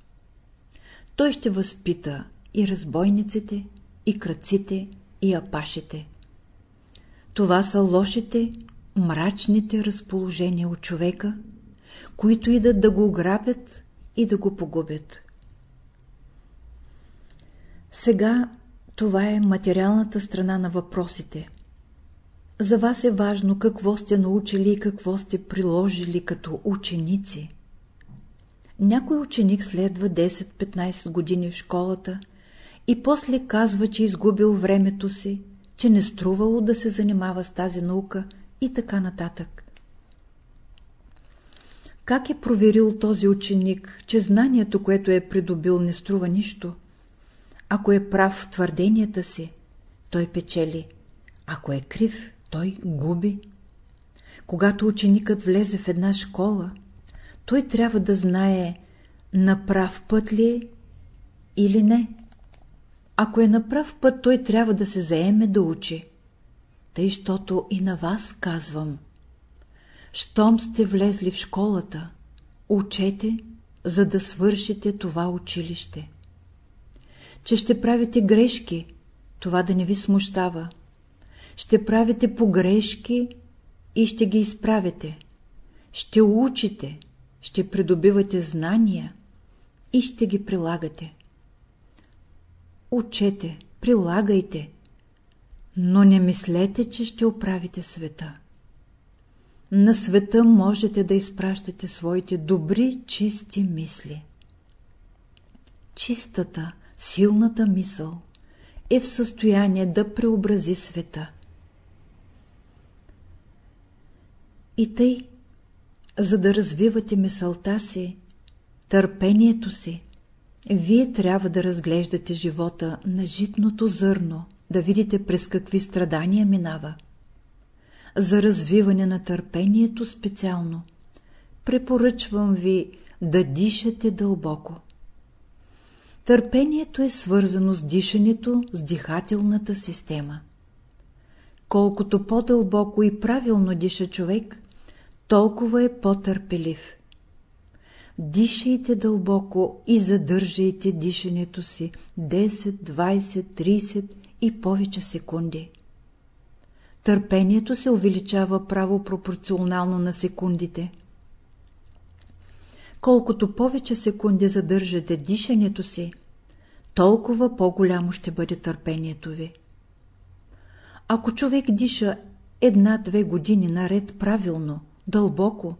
Той ще възпита и разбойниците, и кръците, и апашите. Това са лошите, мрачните разположения от човека, които идат да го ограбят и да го погубят. Сега това е материалната страна на въпросите. За вас е важно какво сте научили и какво сте приложили като ученици. Някой ученик следва 10-15 години в школата и после казва, че изгубил времето си, че не струвало да се занимава с тази наука и така нататък. Как е проверил този ученик, че знанието, което е придобил, не струва нищо? Ако е прав в твърденията си, той печели. Ако е крив, той губи. Когато ученикът влезе в една школа, той трябва да знае на прав път ли е или не. Ако е на прав път, той трябва да се заеме да учи. Тъй, щото и на вас казвам. Щом сте влезли в школата, учете, за да свършите това училище. Че ще правите грешки, това да не ви смущава. Ще правите погрешки и ще ги изправите. Ще учите, ще придобивате знания и ще ги прилагате. Учете, прилагайте, но не мислете, че ще оправите света. На света можете да изпращате своите добри, чисти мисли. Чистата, силната мисъл е в състояние да преобрази света. И тъй, за да развивате мисълта си, търпението си, вие трябва да разглеждате живота на житното зърно, да видите през какви страдания минава. За развиване на търпението специално, препоръчвам ви да дишате дълбоко. Търпението е свързано с дишането, с дихателната система. Колкото по-дълбоко и правилно диша човек, толкова е по-търпелив. Дишайте дълбоко и задържайте дишането си 10, 20, 30 и повече секунди. Търпението се увеличава право пропорционално на секундите. Колкото повече секунди задържате дишането си, толкова по-голямо ще бъде търпението ви. Ако човек диша една-две години наред правилно, дълбоко,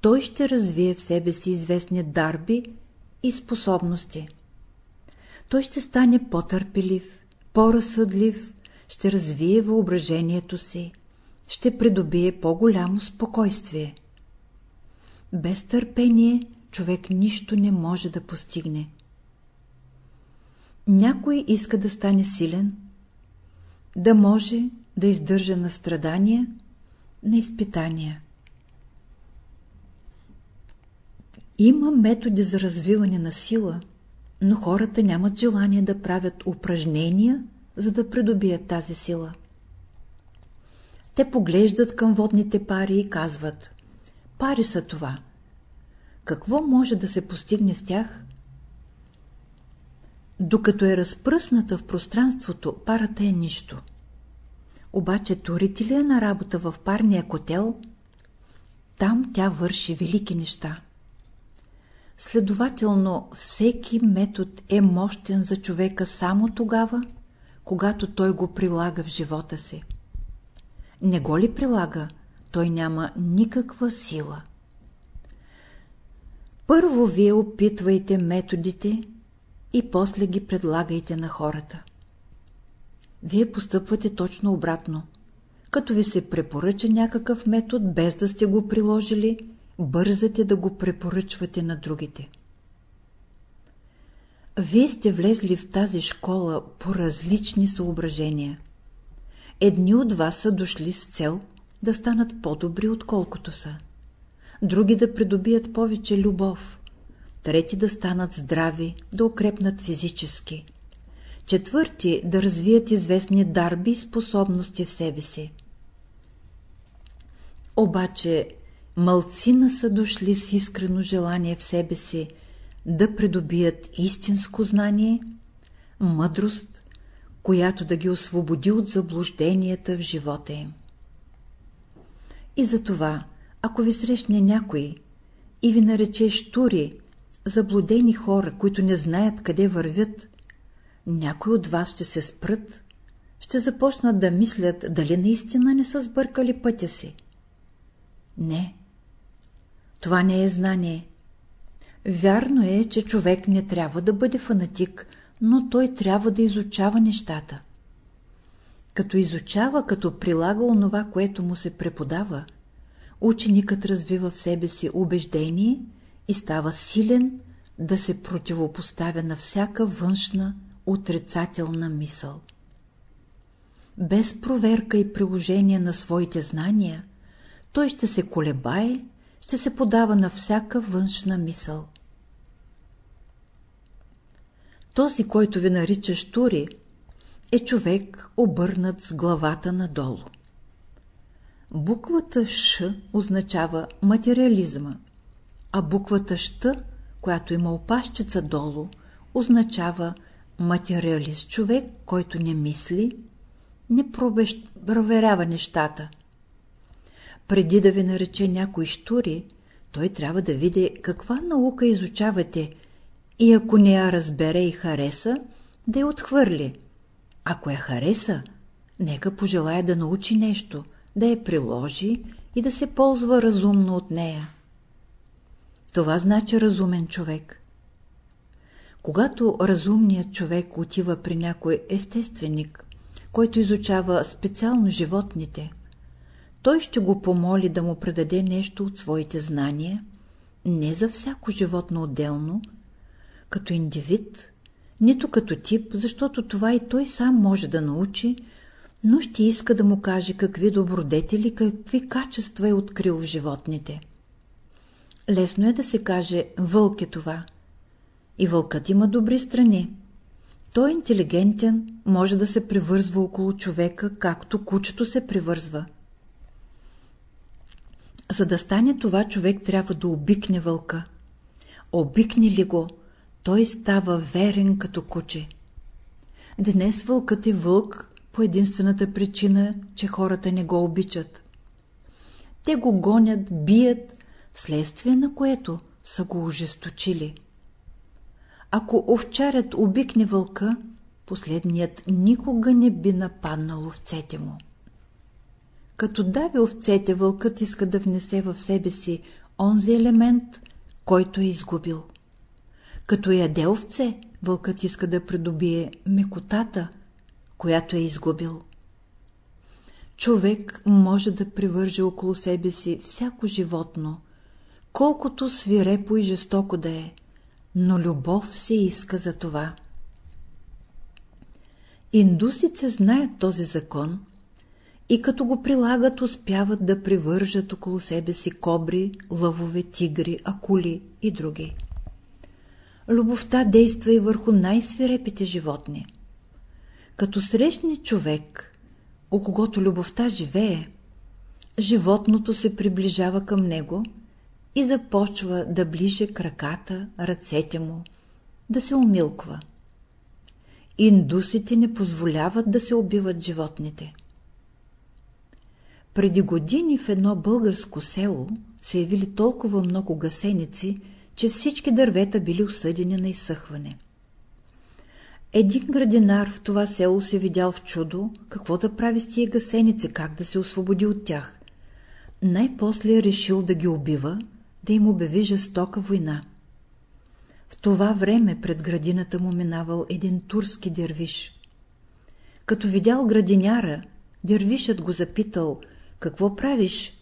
той ще развие в себе си известни дарби и способности. Той ще стане по-търпелив, по-разсъдлив, ще развие въображението си, ще придобие по-голямо спокойствие. Без търпение човек нищо не може да постигне. Някой иска да стане силен, да може да издържа на страдания, на изпитания. Има методи за развиване на сила, но хората нямат желание да правят упражнения, за да придобият тази сила. Те поглеждат към водните пари и казват «Пари са това». Какво може да се постигне с тях? Докато е разпръсната в пространството, парата е нищо. Обаче турите ли е на работа в парния котел, там тя върши велики неща. Следователно, всеки метод е мощен за човека само тогава, когато той го прилага в живота си. Не го ли прилага, той няма никаква сила. Първо вие опитвайте методите и после ги предлагайте на хората. Вие постъпвате точно обратно. Като ви се препоръча някакъв метод, без да сте го приложили, бързате да го препоръчвате на другите. Вие сте влезли в тази школа по различни съображения. Едни от вас са дошли с цел да станат по-добри, отколкото са. Други да придобият повече любов. Трети да станат здрави, да укрепнат физически. Четвърти да развият известни дарби и способности в себе си. Обаче мълцина са дошли с искрено желание в себе си да придобият истинско знание, мъдрост, която да ги освободи от заблужденията в живота им. И затова, ако ви срещне някой и ви нарече штури, заблудени хора, които не знаят къде вървят, някой от вас ще се спрат, ще започнат да мислят дали наистина не са сбъркали пътя си. Не. Това не е знание. Вярно е, че човек не трябва да бъде фанатик, но той трябва да изучава нещата. Като изучава, като прилага онова, което му се преподава, ученикът развива в себе си убеждение и става силен да се противопоставя на всяка външна, отрицателна мисъл. Без проверка и приложение на своите знания, той ще се колебае, ще се подава на всяка външна мисъл. Този, който ви нарича Штури, е човек обърнат с главата надолу. Буквата Ш означава материализма, а буквата Щ, която има опашчица долу, означава материалист човек, който не мисли, не проверява нещата. Преди да ви нарече някой штури, той трябва да види каква наука изучавате и ако не я разбере и хареса, да я отхвърли. Ако я хареса, нека пожелая да научи нещо, да я приложи и да се ползва разумно от нея. Това значи разумен човек. Когато разумният човек отива при някой естественик, който изучава специално животните, той ще го помоли да му предаде нещо от своите знания, не за всяко животно отделно, като индивид, нито като тип, защото това и той сам може да научи, но ще иска да му каже какви добродетели, какви качества е открил в животните. Лесно е да се каже «вълк е това». И вълкът има добри страни. Той е интелигентен, може да се привързва около човека, както кучето се привързва. За да стане това, човек трябва да обикне вълка. Обикне ли го, той става верен като куче. Днес вълкът е вълк по единствената причина, че хората не го обичат. Те го гонят, бият, вследствие на което са го ожесточили. Ако овчарят обикне вълка, последният никога не би нападнал овцете му. Като дави овцете, вълкът иска да внесе в себе си онзи елемент, който е изгубил. Като яде овце, вълкът иска да придобие мекотата, която е изгубил. Човек може да привърже около себе си всяко животно, колкото свирепо и жестоко да е, но любов се иска за това. Индусите знаят този закон и като го прилагат успяват да привържат около себе си кобри, лъвове, тигри, акули и други. Любовта действа и върху най-свирепите животни. Като срещне човек, у когото любовта живее, животното се приближава към него и започва да ближе краката, ръцете му, да се умилква. Индусите не позволяват да се убиват животните. Преди години в едно българско село се явили толкова много гасеници, че всички дървета били осъдени на изсъхване. Един градинар в това село се видял в чудо, какво да прави с тия гасеници, как да се освободи от тях. Най-после е решил да ги убива, да им обяви жестока война. В това време пред градината му минавал един турски дервиш. Като видял градиняра, дервишът го запитал, какво правиш?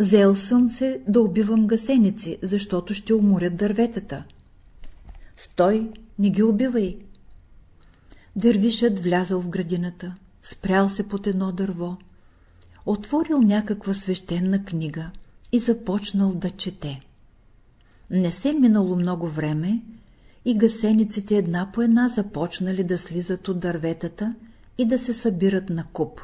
Зел съм се да убивам гасеници, защото ще уморят дърветата. Стой, не ги убивай. Дървишът влязъл в градината, спрял се под едно дърво, отворил някаква свещена книга и започнал да чете. Не се минало много време и гасениците една по една започнали да слизат от дърветата и да се събират на куп.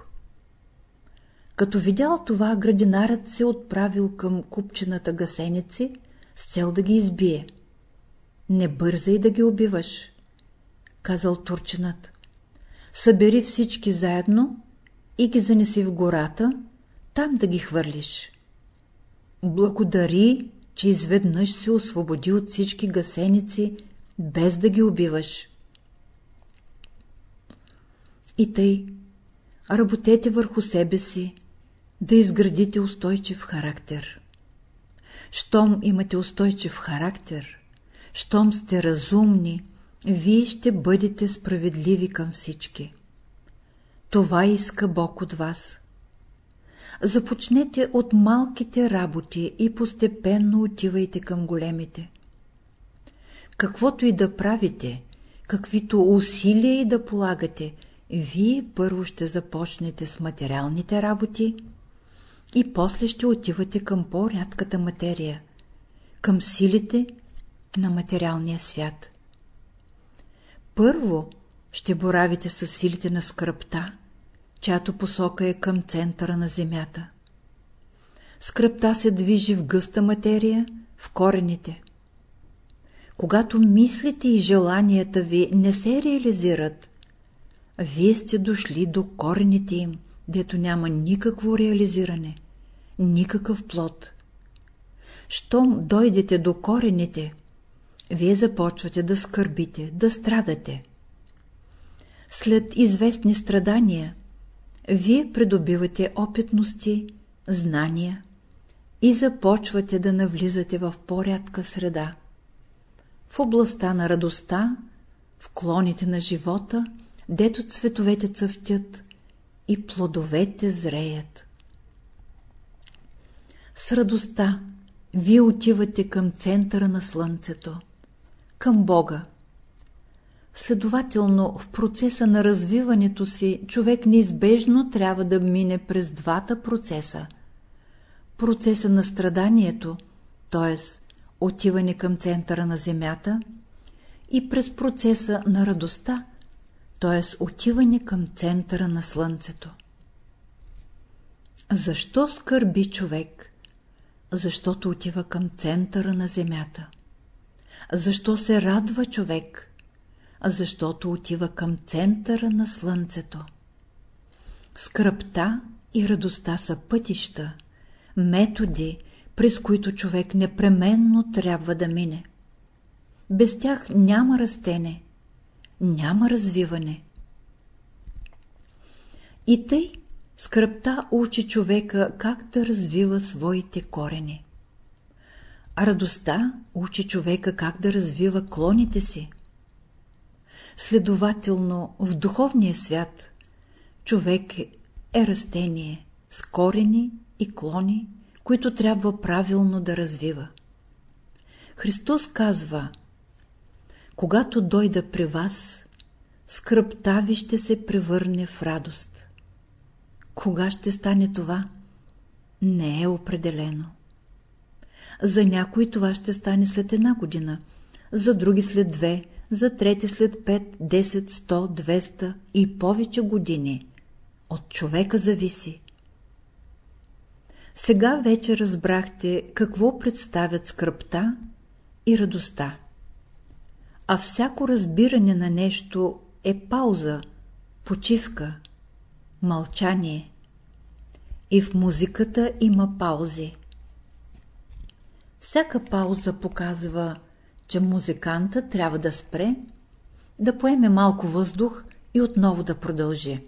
Като видял това, градинарът се отправил към купчената гасеници с цел да ги избие. Не бързай да ги убиваш, казал турчинът. Събери всички заедно и ги занеси в гората, там да ги хвърлиш. Благодари, че изведнъж се освободи от всички гасеници, без да ги убиваш. И тъй, работете върху себе си, да изградите устойчив характер. Щом имате устойчив характер, щом сте разумни, вие ще бъдете справедливи към всички. Това иска Бог от вас. Започнете от малките работи и постепенно отивайте към големите. Каквото и да правите, каквито усилия и да полагате, вие първо ще започнете с материалните работи и после ще отивате към по-рядката материя, към силите на материалния свят. Първо ще боравите с силите на скръпта, чиято посока е към центъра на земята. Скръпта се движи в гъста материя, в корените. Когато мислите и желанията ви не се реализират, вие сте дошли до корените им, дето няма никакво реализиране, никакъв плод. Щом дойдете до корените, вие започвате да скърбите, да страдате. След известни страдания, вие придобивате опитности, знания и започвате да навлизате в по-рядка среда. В областта на радостта, в клоните на живота, дето цветовете цъфтят и плодовете зреят. С радостта вие отивате към центъра на Слънцето, към Бога. Следователно, в процеса на развиването си, човек неизбежно трябва да мине през двата процеса. Процеса на страданието, т.е. отиване към центъра на Земята, и през процеса на радостта, т.е. отиване към центъра на Слънцето. Защо скърби човек? Защото отива към центъра на Земята. Защо се радва човек? Защото отива към центъра на Слънцето. Скръпта и радостта са пътища, методи, през които човек непременно трябва да мине. Без тях няма растене, няма развиване. И тъй скръпта учи човека как да развива своите корени. А радостта учи човека как да развива клоните си. Следователно, в духовния свят човек е растение с корени и клони, които трябва правилно да развива. Христос казва – когато дойда при вас, скръпта ви ще се превърне в радост. Кога ще стане това? Не е определено. За някои това ще стане след една година, за други след две, за трети след пет, десет, сто, двеста и повече години. От човека зависи. Сега вече разбрахте какво представят скръпта и радостта а всяко разбиране на нещо е пауза, почивка, мълчание. И в музиката има паузи. Всяка пауза показва, че музиканта трябва да спре, да поеме малко въздух и отново да продължи.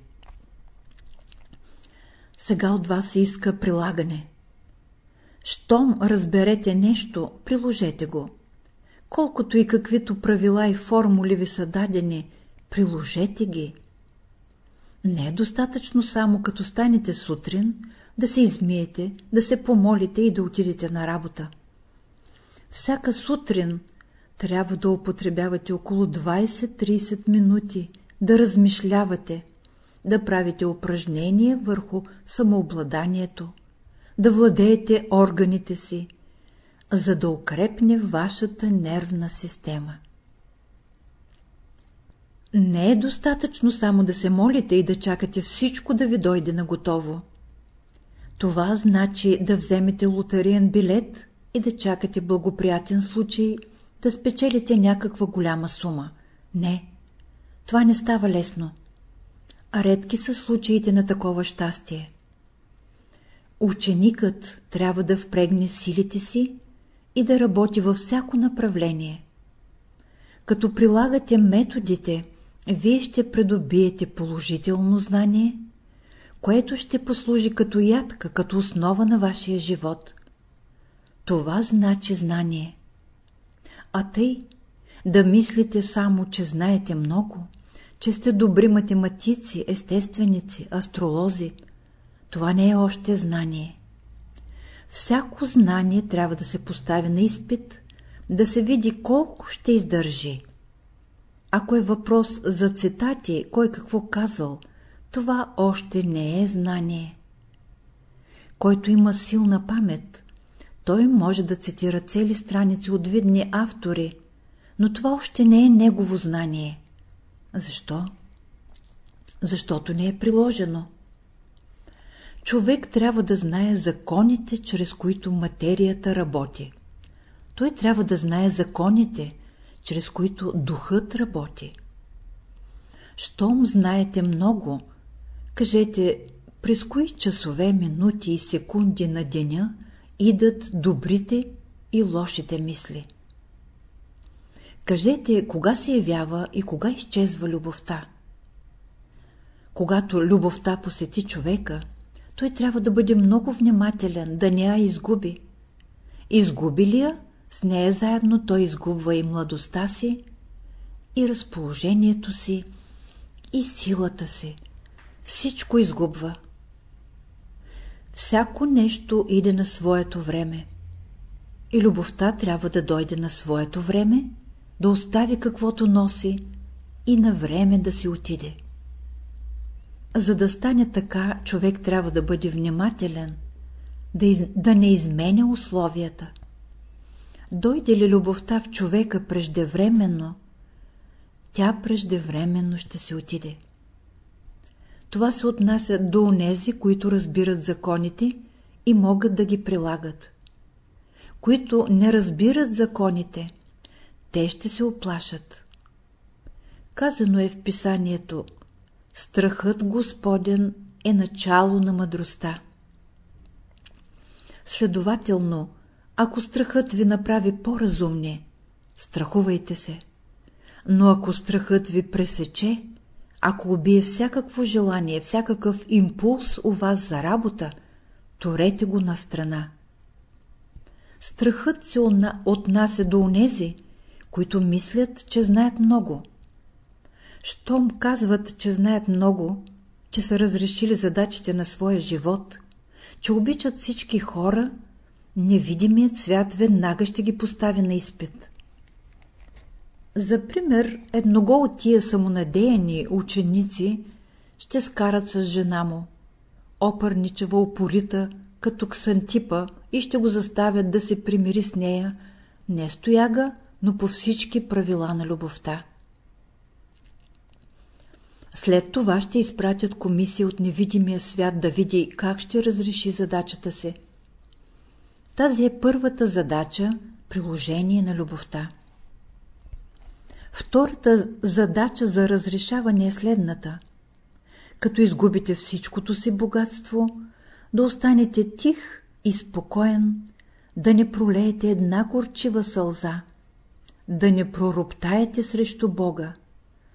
Сега от вас се иска прилагане. Щом разберете нещо, приложете го. Колкото и каквито правила и формули ви са дадени, приложете ги. Не е достатъчно само като станете сутрин, да се измиете, да се помолите и да отидете на работа. Всяка сутрин трябва да употребявате около 20-30 минути, да размишлявате, да правите упражнения върху самообладанието, да владеете органите си, за да укрепне вашата нервна система. Не е достатъчно само да се молите и да чакате всичко да ви дойде на готово. Това значи да вземете лотариен билет и да чакате благоприятен случай да спечелите някаква голяма сума. Не, това не става лесно. А редки са случаите на такова щастие. Ученикът трябва да впрегне силите си и да работи във всяко направление. Като прилагате методите, вие ще придобиете положително знание, което ще послужи като ядка, като основа на вашия живот. Това значи знание. А тъй, да мислите само, че знаете много, че сте добри математици, естественици, астролози, това не е още знание. Всяко знание трябва да се постави на изпит, да се види колко ще издържи. Ако е въпрос за цитати, кой какво казал, това още не е знание. Който има силна памет, той може да цитира цели страници от видни автори, но това още не е негово знание. Защо? Защото не е приложено. Човек трябва да знае законите, чрез които материята работи. Той трябва да знае законите, чрез които духът работи. Щом знаете много, кажете през кои часове, минути и секунди на деня идат добрите и лошите мисли. Кажете кога се явява и кога изчезва любовта. Когато любовта посети човека, той трябва да бъде много внимателен, да не я изгуби. Изгуби ли я, с нея заедно той изгубва и младостта си, и разположението си, и силата си. Всичко изгубва. Всяко нещо иде на своето време. И любовта трябва да дойде на своето време, да остави каквото носи и на време да си отиде. За да стане така, човек трябва да бъде внимателен, да, из... да не изменя условията. Дойде ли любовта в човека преждевременно, тя преждевременно ще се отиде. Това се отнася до онези, които разбират законите и могат да ги прилагат. Които не разбират законите, те ще се оплашат. Казано е в писанието Страхът Господен е начало на мъдростта. Следователно, ако страхът ви направи по-разумни, страхувайте се. Но ако страхът ви пресече, ако убие всякакво желание, всякакъв импулс у вас за работа, торете го на страна. Страхът се отнася до онези, които мислят, че знаят много. Щом казват, че знаят много, че са разрешили задачите на своя живот, че обичат всички хора, невидимият свят веднага ще ги постави на изпит. За пример, едного от тия самонадеяни ученици ще скарат с жена му, опърничева опорита, като ксантипа, и ще го заставят да се примири с нея, не стояга, но по всички правила на любовта. След това ще изпратят комисия от невидимия свят да види как ще разреши задачата си. Тази е първата задача – приложение на любовта. Втората задача за разрешаване е следната. Като изгубите всичкото си богатство, да останете тих и спокоен, да не пролеете една горчива сълза, да не пророптаете срещу Бога,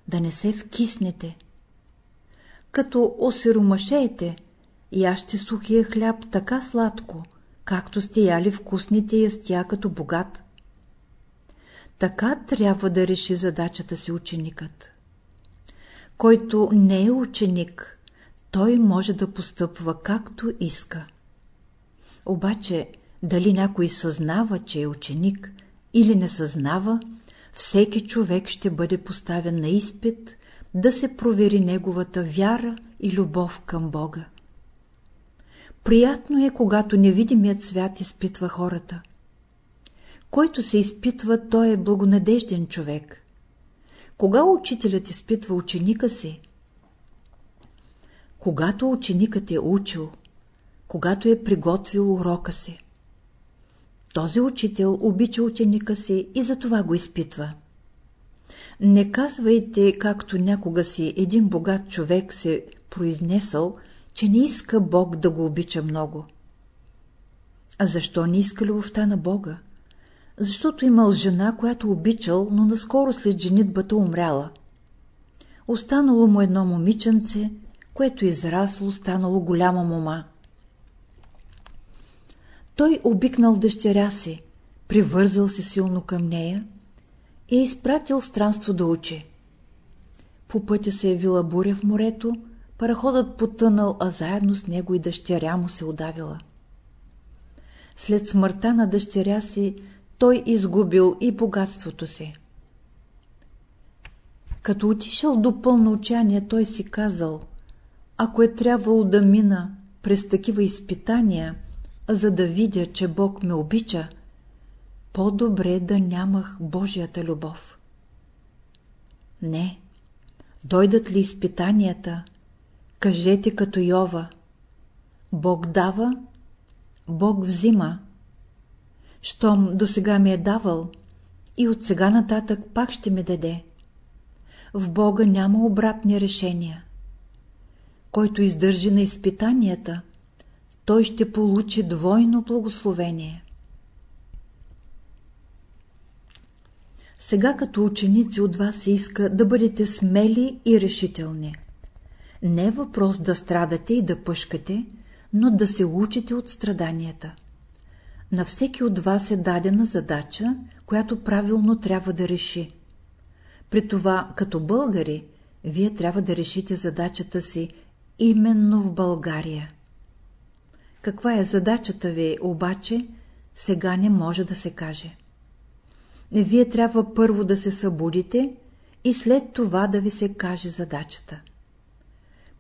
да не се вкиснете. Като осиромашеете, яще сухия хляб така сладко, както сте яли вкусните ястия като богат. Така трябва да реши задачата си ученикът. Който не е ученик, той може да постъпва както иска. Обаче, дали някой съзнава, че е ученик, или не съзнава, всеки човек ще бъде поставен на изпит да се провери неговата вяра и любов към Бога. Приятно е, когато невидимият свят изпитва хората. Който се изпитва, той е благонадежден човек. Кога учителят изпитва ученика си? Когато ученикът е учил, когато е приготвил урока си. Този учител обича ученика си и за това го изпитва. Не казвайте, както някога си един богат човек се произнесъл, че не иска Бог да го обича много. А защо не иска любовта на Бога? Защото имал жена, която обичал, но наскоро след женитбата умряла. Останало му едно момиченце, което израсло, станало голяма мома. Той обикнал дъщеря си, привързал се силно към нея и е изпратил странство да учи. По пътя се е вила буря в морето, параходът потънал, а заедно с него и дъщеря му се удавила. След смъртта на дъщеря си, той изгубил и богатството си. Като отишъл до пълно учание, той си казал, ако е трябвало да мина през такива изпитания, за да видя, че Бог ме обича, по-добре да нямах Божията любов. Не, дойдат ли изпитанията, кажете като Йова, Бог дава, Бог взима. Щом до сега ми е давал, и от сега нататък пак ще ми даде. В Бога няма обратни решения. Който издържи на изпитанията, той ще получи двойно благословение. Сега като ученици от вас се иска да бъдете смели и решителни. Не е въпрос да страдате и да пъшкате, но да се учите от страданията. На всеки от вас е дадена задача, която правилно трябва да реши. При това, като българи, вие трябва да решите задачата си именно в България. Каква е задачата ви, обаче, сега не може да се каже. Вие трябва първо да се събудите и след това да ви се каже задачата.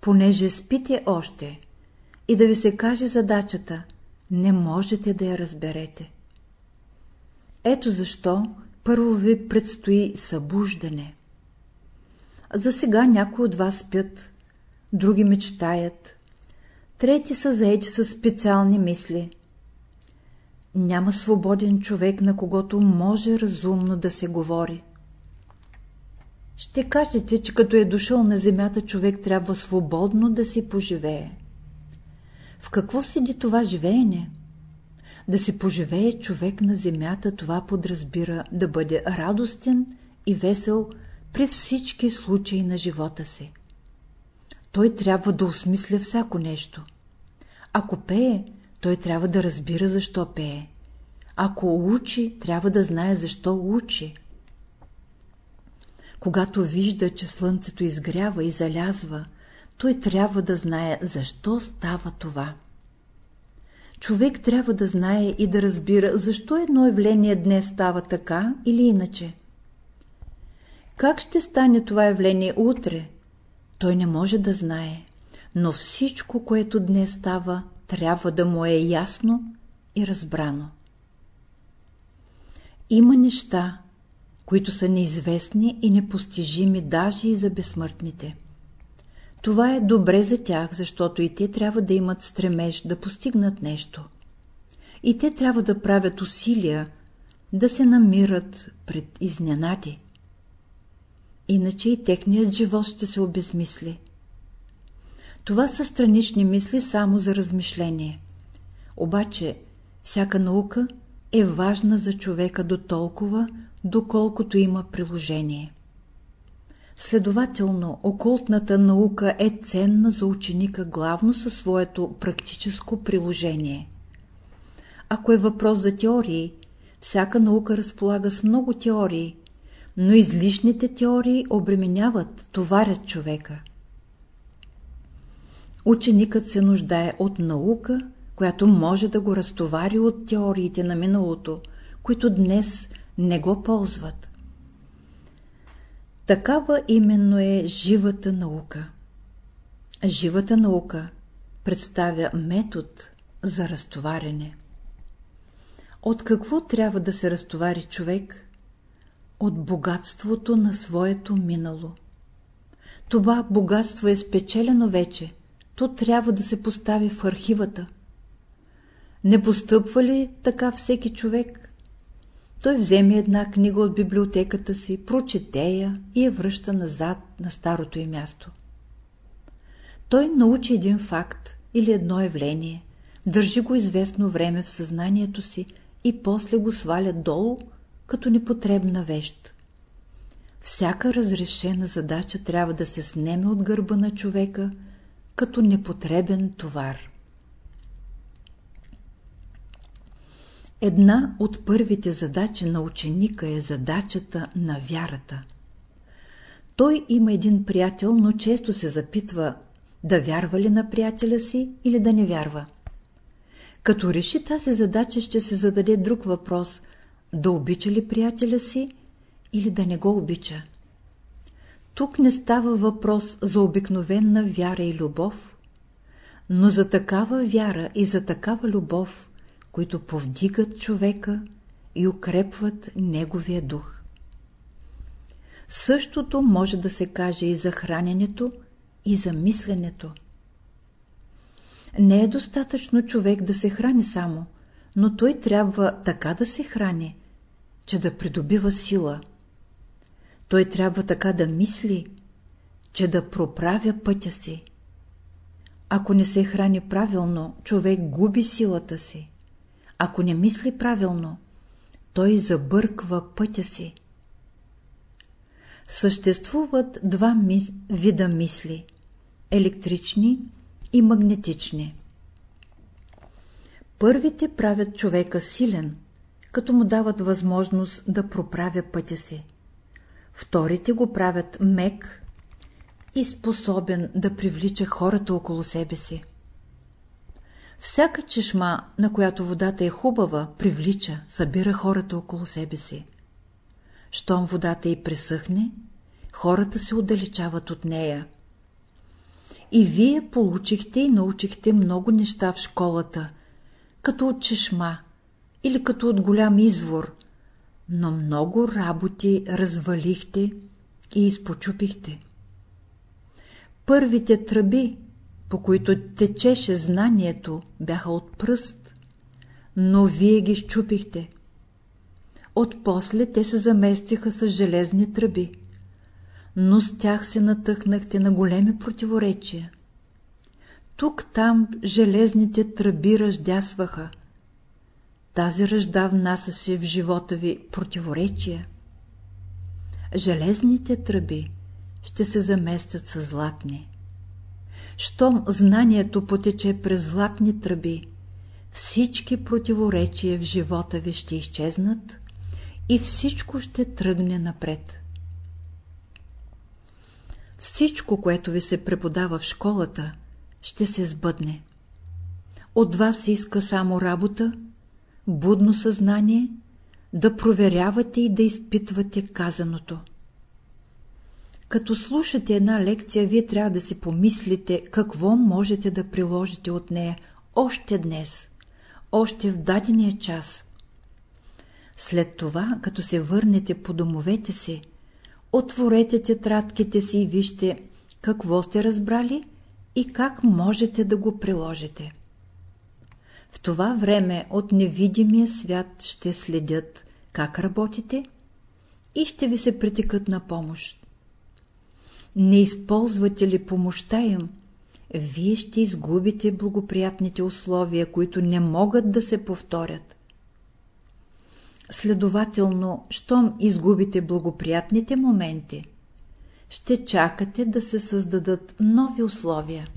Понеже спите още и да ви се каже задачата, не можете да я разберете. Ето защо първо ви предстои събуждане. За сега някои от вас спят, други мечтаят, трети са заети с специални мисли. Няма свободен човек, на когото може разумно да се говори. Ще кажете, че като е дошъл на земята, човек трябва свободно да си поживее. В какво седи това живеене? Да си поживее човек на земята, това подразбира да бъде радостен и весел при всички случаи на живота си. Той трябва да осмисля всяко нещо. Ако пее, той трябва да разбира защо пее. Ако учи, трябва да знае защо учи. Когато вижда, че слънцето изгрява и залязва, той трябва да знае защо става това. Човек трябва да знае и да разбира, защо едно явление днес става така или иначе. Как ще стане това явление утре? Той не може да знае, но всичко, което днес става, трябва да му е ясно и разбрано. Има неща, които са неизвестни и непостижими даже и за безсмъртните. Това е добре за тях, защото и те трябва да имат стремеж да постигнат нещо. И те трябва да правят усилия да се намират пред изненади. Иначе и техният живот ще се обезмисли. Това са странични мисли само за размишление. Обаче всяка наука е важна за човека до толкова, доколкото има приложение. Следователно, окултната наука е ценна за ученика главно със своето практическо приложение. Ако е въпрос за теории, всяка наука разполага с много теории, но излишните теории обременяват, товарят човека. Ученикът се нуждае от наука, която може да го разтовари от теориите на миналото, които днес не го ползват. Такава именно е живата наука. Живата наука представя метод за разтоваряне. От какво трябва да се разтовари човек? От богатството на своето минало. Това богатство е спечелено вече, то трябва да се постави в архивата. Не постъпва ли така всеки човек? Той вземе една книга от библиотеката си, прочете я и я връща назад на старото й място. Той научи един факт или едно явление, държи го известно време в съзнанието си и после го сваля долу, като непотребна вещ. Всяка разрешена задача трябва да се снеме от гърба на човека като непотребен товар. Една от първите задачи на ученика е задачата на вярата. Той има един приятел, но често се запитва да вярва ли на приятеля си или да не вярва. Като реши тази задача, ще се зададе друг въпрос – да обича ли приятеля си или да не го обича. Тук не става въпрос за обикновена вяра и любов, но за такава вяра и за такава любов, които повдигат човека и укрепват неговия дух. Същото може да се каже и за храненето, и за мисленето. Не е достатъчно човек да се храни само, но той трябва така да се храни, че да придобива сила. Той трябва така да мисли, че да проправя пътя си. Ако не се храни правилно, човек губи силата си. Ако не мисли правилно, той забърква пътя си. Съществуват два мис... вида мисли – електрични и магнетични. Първите правят човека силен, като му дават възможност да проправя пътя си. Вторите го правят мек и способен да привлича хората около себе си. Всяка чешма, на която водата е хубава, привлича, събира хората около себе си. Щом водата й пресъхне, хората се отдалечават от нея. И вие получихте и научихте много неща в школата, като от чешма или като от голям извор, но много работи развалихте и изпочупихте. Първите тръби, по които течеше знанието, бяха от пръст, но вие ги щупихте. Отпосле те се заместиха с железни тръби, но с тях се натъкнахте на големи противоречия. Тук-там железните тръби ръждясваха. Тази ръжда внасяше в живота ви противоречия. Железните тръби ще се заместят с златни. Щом знанието потече през златни тръби, всички противоречия в живота ви ще изчезнат и всичко ще тръгне напред. Всичко, което ви се преподава в школата, ще се сбъдне. От вас иска само работа, будно съзнание, да проверявате и да изпитвате казаното. Като слушате една лекция, вие трябва да си помислите какво можете да приложите от нея още днес, още в дадения час. След това, като се върнете по домовете си, отворете тетрадките си и вижте какво сте разбрали и как можете да го приложите. В това време от невидимия свят ще следят как работите и ще ви се притекат на помощ. Не използвате ли помощта им, вие ще изгубите благоприятните условия, които не могат да се повторят. Следователно, щом изгубите благоприятните моменти, ще чакате да се създадат нови условия.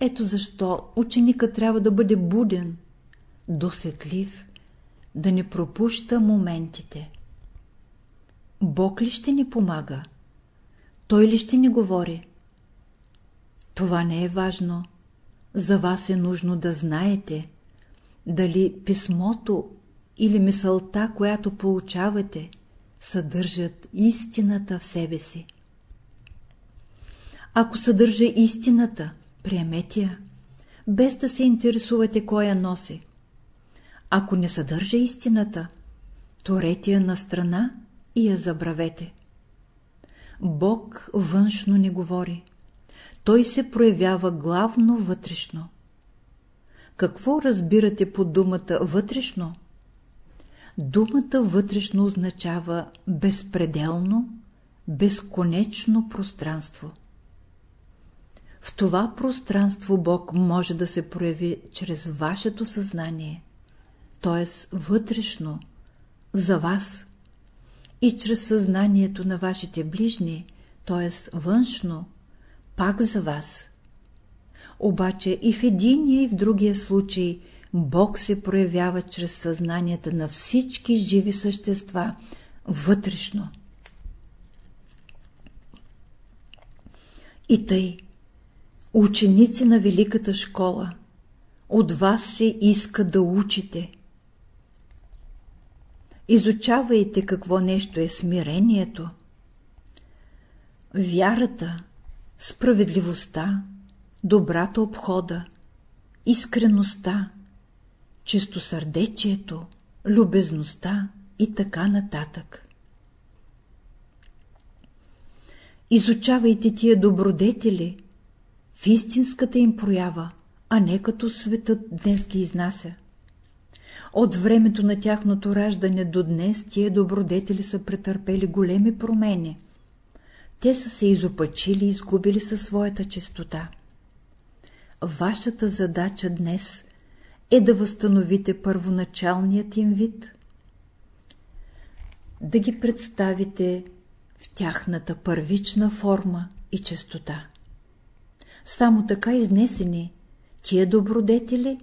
Ето защо ученика трябва да бъде буден, досетлив, да не пропуща моментите. Бог ли ще ни помага? Той ли ще ни говори? Това не е важно. За вас е нужно да знаете, дали писмото или мисълта, която получавате, съдържат истината в себе си. Ако съдържа истината, приемете я, без да се интересувате кой я носи. Ако не съдържа истината, торете я на страна и я забравете. Бог външно не говори. Той се проявява главно вътрешно. Какво разбирате по думата вътрешно? Думата вътрешно означава безпределно, безконечно пространство. В това пространство Бог може да се прояви чрез вашето съзнание, т.е. вътрешно, за вас, и чрез съзнанието на вашите ближни, т.е. външно, пак за вас. Обаче и в единия и в другия случай Бог се проявява чрез съзнанията на всички живи същества вътрешно. И тъй, ученици на Великата школа, от вас се иска да учите. Изучавайте какво нещо е смирението. Вярата, справедливостта, добрата обхода, искреността, чистосърдечието, любезността и така нататък. Изучавайте тия добродетели в истинската им проява, а не като светът днес ги изнася. От времето на тяхното раждане до днес тия добродетели са претърпели големи промени. Те са се изопачили и изгубили със своята чистота. Вашата задача днес е да възстановите първоначалният им вид, да ги представите в тяхната първична форма и чистота. Само така изнесени, тия добродетели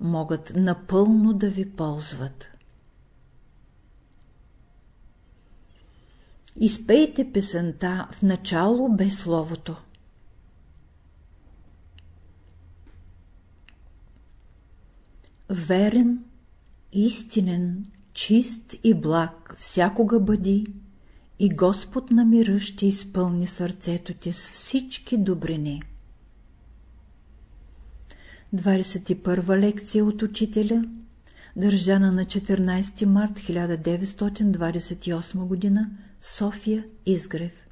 могат напълно да ви ползват. Изпейте песента в начало без словото. Верен, истинен, чист и благ всякога бъди и Господ на мира ще изпълни сърцето ти с всички добрини. 21 лекция от учителя, държана на 14 март 1928 г. София Изгрев